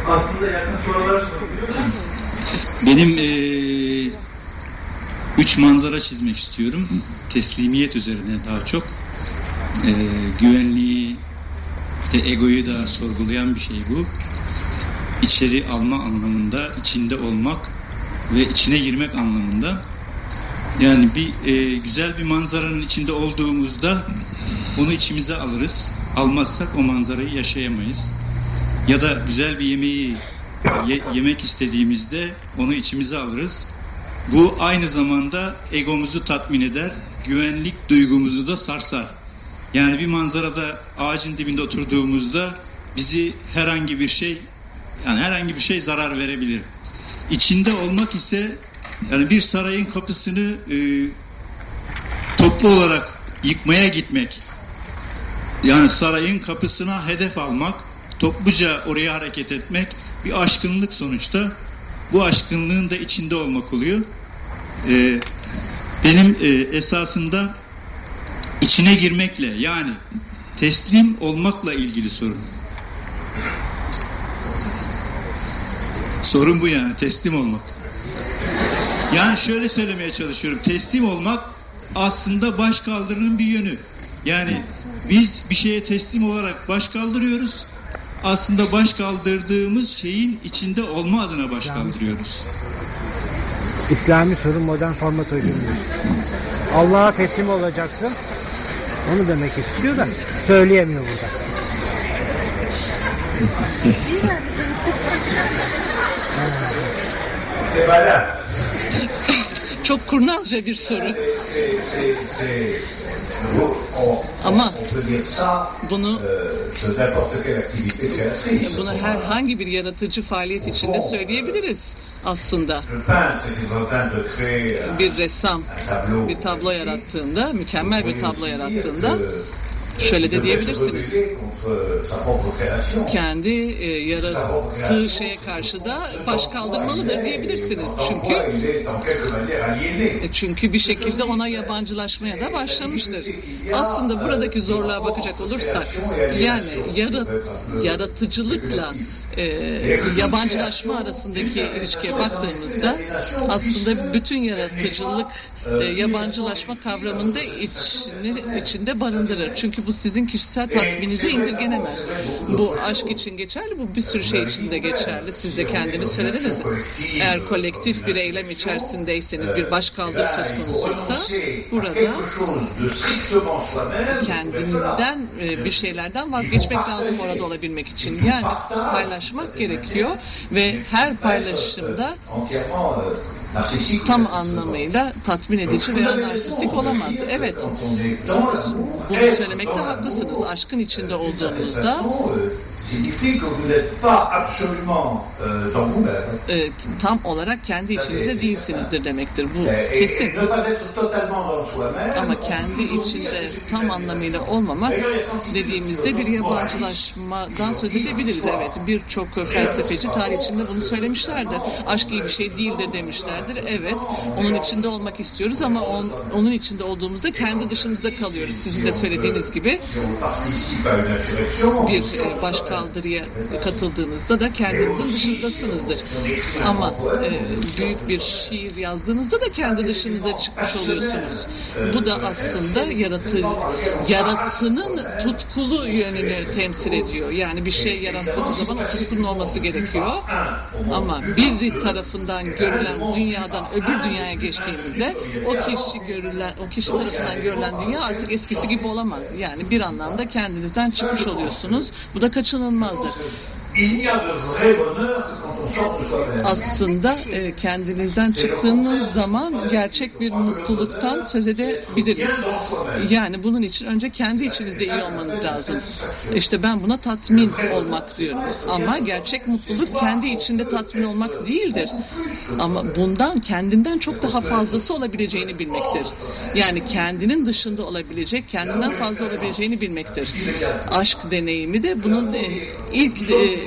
Aslında yakın sorular Benim eee, üç manzara çizmek istiyorum. Teslimiyet üzerine daha çok. Eee, güvenliği, de egoyu da sorgulayan bir şey bu. İçeri alma anlamında, içinde olmak ve içine girmek anlamında. Yani bir eee, güzel bir manzaranın içinde olduğumuzda onu içimize alırız. Almazsak o manzarayı yaşayamayız. Ya da güzel bir yemeği ye- yemek istediğimizde onu içimize alırız. Bu aynı zamanda egomuzu tatmin eder, güvenlik duygumuzu da sarsar. Yani bir manzarada ağacın dibinde oturduğumuzda bizi herhangi bir şey yani herhangi bir şey zarar verebilir. İçinde olmak ise yani bir sarayın kapısını e, toplu olarak yıkmaya gitmek. Yani sarayın kapısına hedef almak, topluca oraya hareket etmek bir aşkınlık sonuçta. Bu aşkınlığın da içinde olmak oluyor. Ee, benim e, esasında içine girmekle yani teslim olmakla ilgili sorun. Sorun bu yani teslim olmak. Yani şöyle söylemeye çalışıyorum. Teslim olmak aslında baş kaldırının bir yönü. Yani biz bir şeye teslim olarak baş kaldırıyoruz. Aslında baş kaldırdığımız şeyin içinde olma adına baş kaldırıyoruz. İslami sorun modern format. Allah'a teslim olacaksın. Onu demek istiyor da söyleyemiyor burada. Valable. Çok kurnazca bir soru. Ama bunu bunu herhangi bir yaratıcı faaliyet içinde söyleyebiliriz aslında. Bir ressam bir tablo yarattığında, mükemmel bir tablo yarattığında şöyle de diyebilirsiniz. Kendi e, yarattığı şeye karşı da baş kaldırmalıdır diyebilirsiniz. Çünkü. E, Çünkü bir şekilde ona yabancılaşmaya da başlamıştır. Aslında buradaki zorluğa bakacak olursak, yani yarat, yaratıcılıkla e, yabancılaşma arasındaki ilişkiye baktığımızda aslında bütün yaratıcılık e, yabancılaşma kavramında içini, içinde barındırır. Çünkü bu sizin kişisel tatmininize indirgenemez. Bu aşk için geçerli, bu bir sürü şey için de geçerli. Siz de kendiniz söylediniz. Eğer kolektif bir eylem içerisindeyseniz, bir başkaldırı söz konusuysa burada kendinden e, bir şeylerden vazgeçmek lazım orada olabilmek için. Yani paylaşmak gerekiyor ve her paylaşımda tam anlamıyla tatmin edici veya narsistik olamaz. Evet, bunu söylemekte haklısınız. Aşkın içinde olduğunuzda que vous n'êtes pas absolument euh, dans vous-même. e, tam olarak kendi içinizde değilsinizdir demektir. Bu Et, et kesin. Ama kendi içinde tam anlamıyla olmamak dediğimizde bir yabancılaşmadan söz edebiliriz. Evet birçok felsefeci tarih içinde bunu söylemişlerdir. Aşk iyi bir şey değildir demişlerdir. Evet onun içinde olmak istiyoruz ama on, onun içinde olduğumuzda kendi dışımızda kalıyoruz. Sizin de söylediğiniz gibi bir e, başkaldırıya katıldığınızda da kendinizin dışındasınızdır. Ama e, büyük bir şiir yazdığınızda da kendi dışınıza çıkmış oluyorsunuz. Bu da aslında yaratı, yaratının tutkulu yönünü temsil ediyor. Yani bir şey yarattığınız zaman o tutkunun olması gerekiyor. Ama bir tarafından görülen dünyadan öbür dünyaya geçtiğimizde o kişi görülen, o kişi tarafından görülen dünya artık eskisi gibi olamaz. Yani bir anlamda kendinizden çıkmış oluyorsunuz. Bu da kaçınılmazdır. Il n'y Aslında e, kendinizden çıktığınız zaman gerçek bir mutluluktan söz edebiliriz. Yani bunun için önce kendi içinizde iyi olmanız lazım. İşte ben buna tatmin olmak diyorum. Ama gerçek mutluluk kendi içinde tatmin olmak değildir. Ama bundan kendinden çok daha fazlası olabileceğini bilmektir. Yani kendinin dışında olabilecek, kendinden fazla olabileceğini bilmektir. Aşk deneyimi de bunun e, ilk e,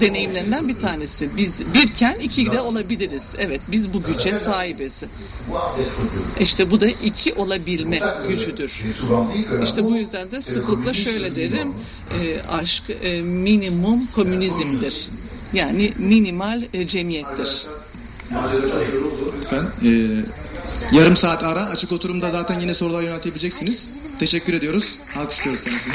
deneyimlerinden bir tanesi. Biz birken iki de olabiliriz. Evet biz bu güce sahibiz. İşte bu da iki olabilme gücüdür. İşte bu yüzden de sıklıkla şöyle derim, e, aşk e, minimum komünizmdir. Yani minimal e, cemiyettir. Lütfen. E, yarım saat ara. Açık oturumda zaten yine sorular yöneltebileceksiniz. Teşekkür ediyoruz. Alkışlıyoruz kendisini.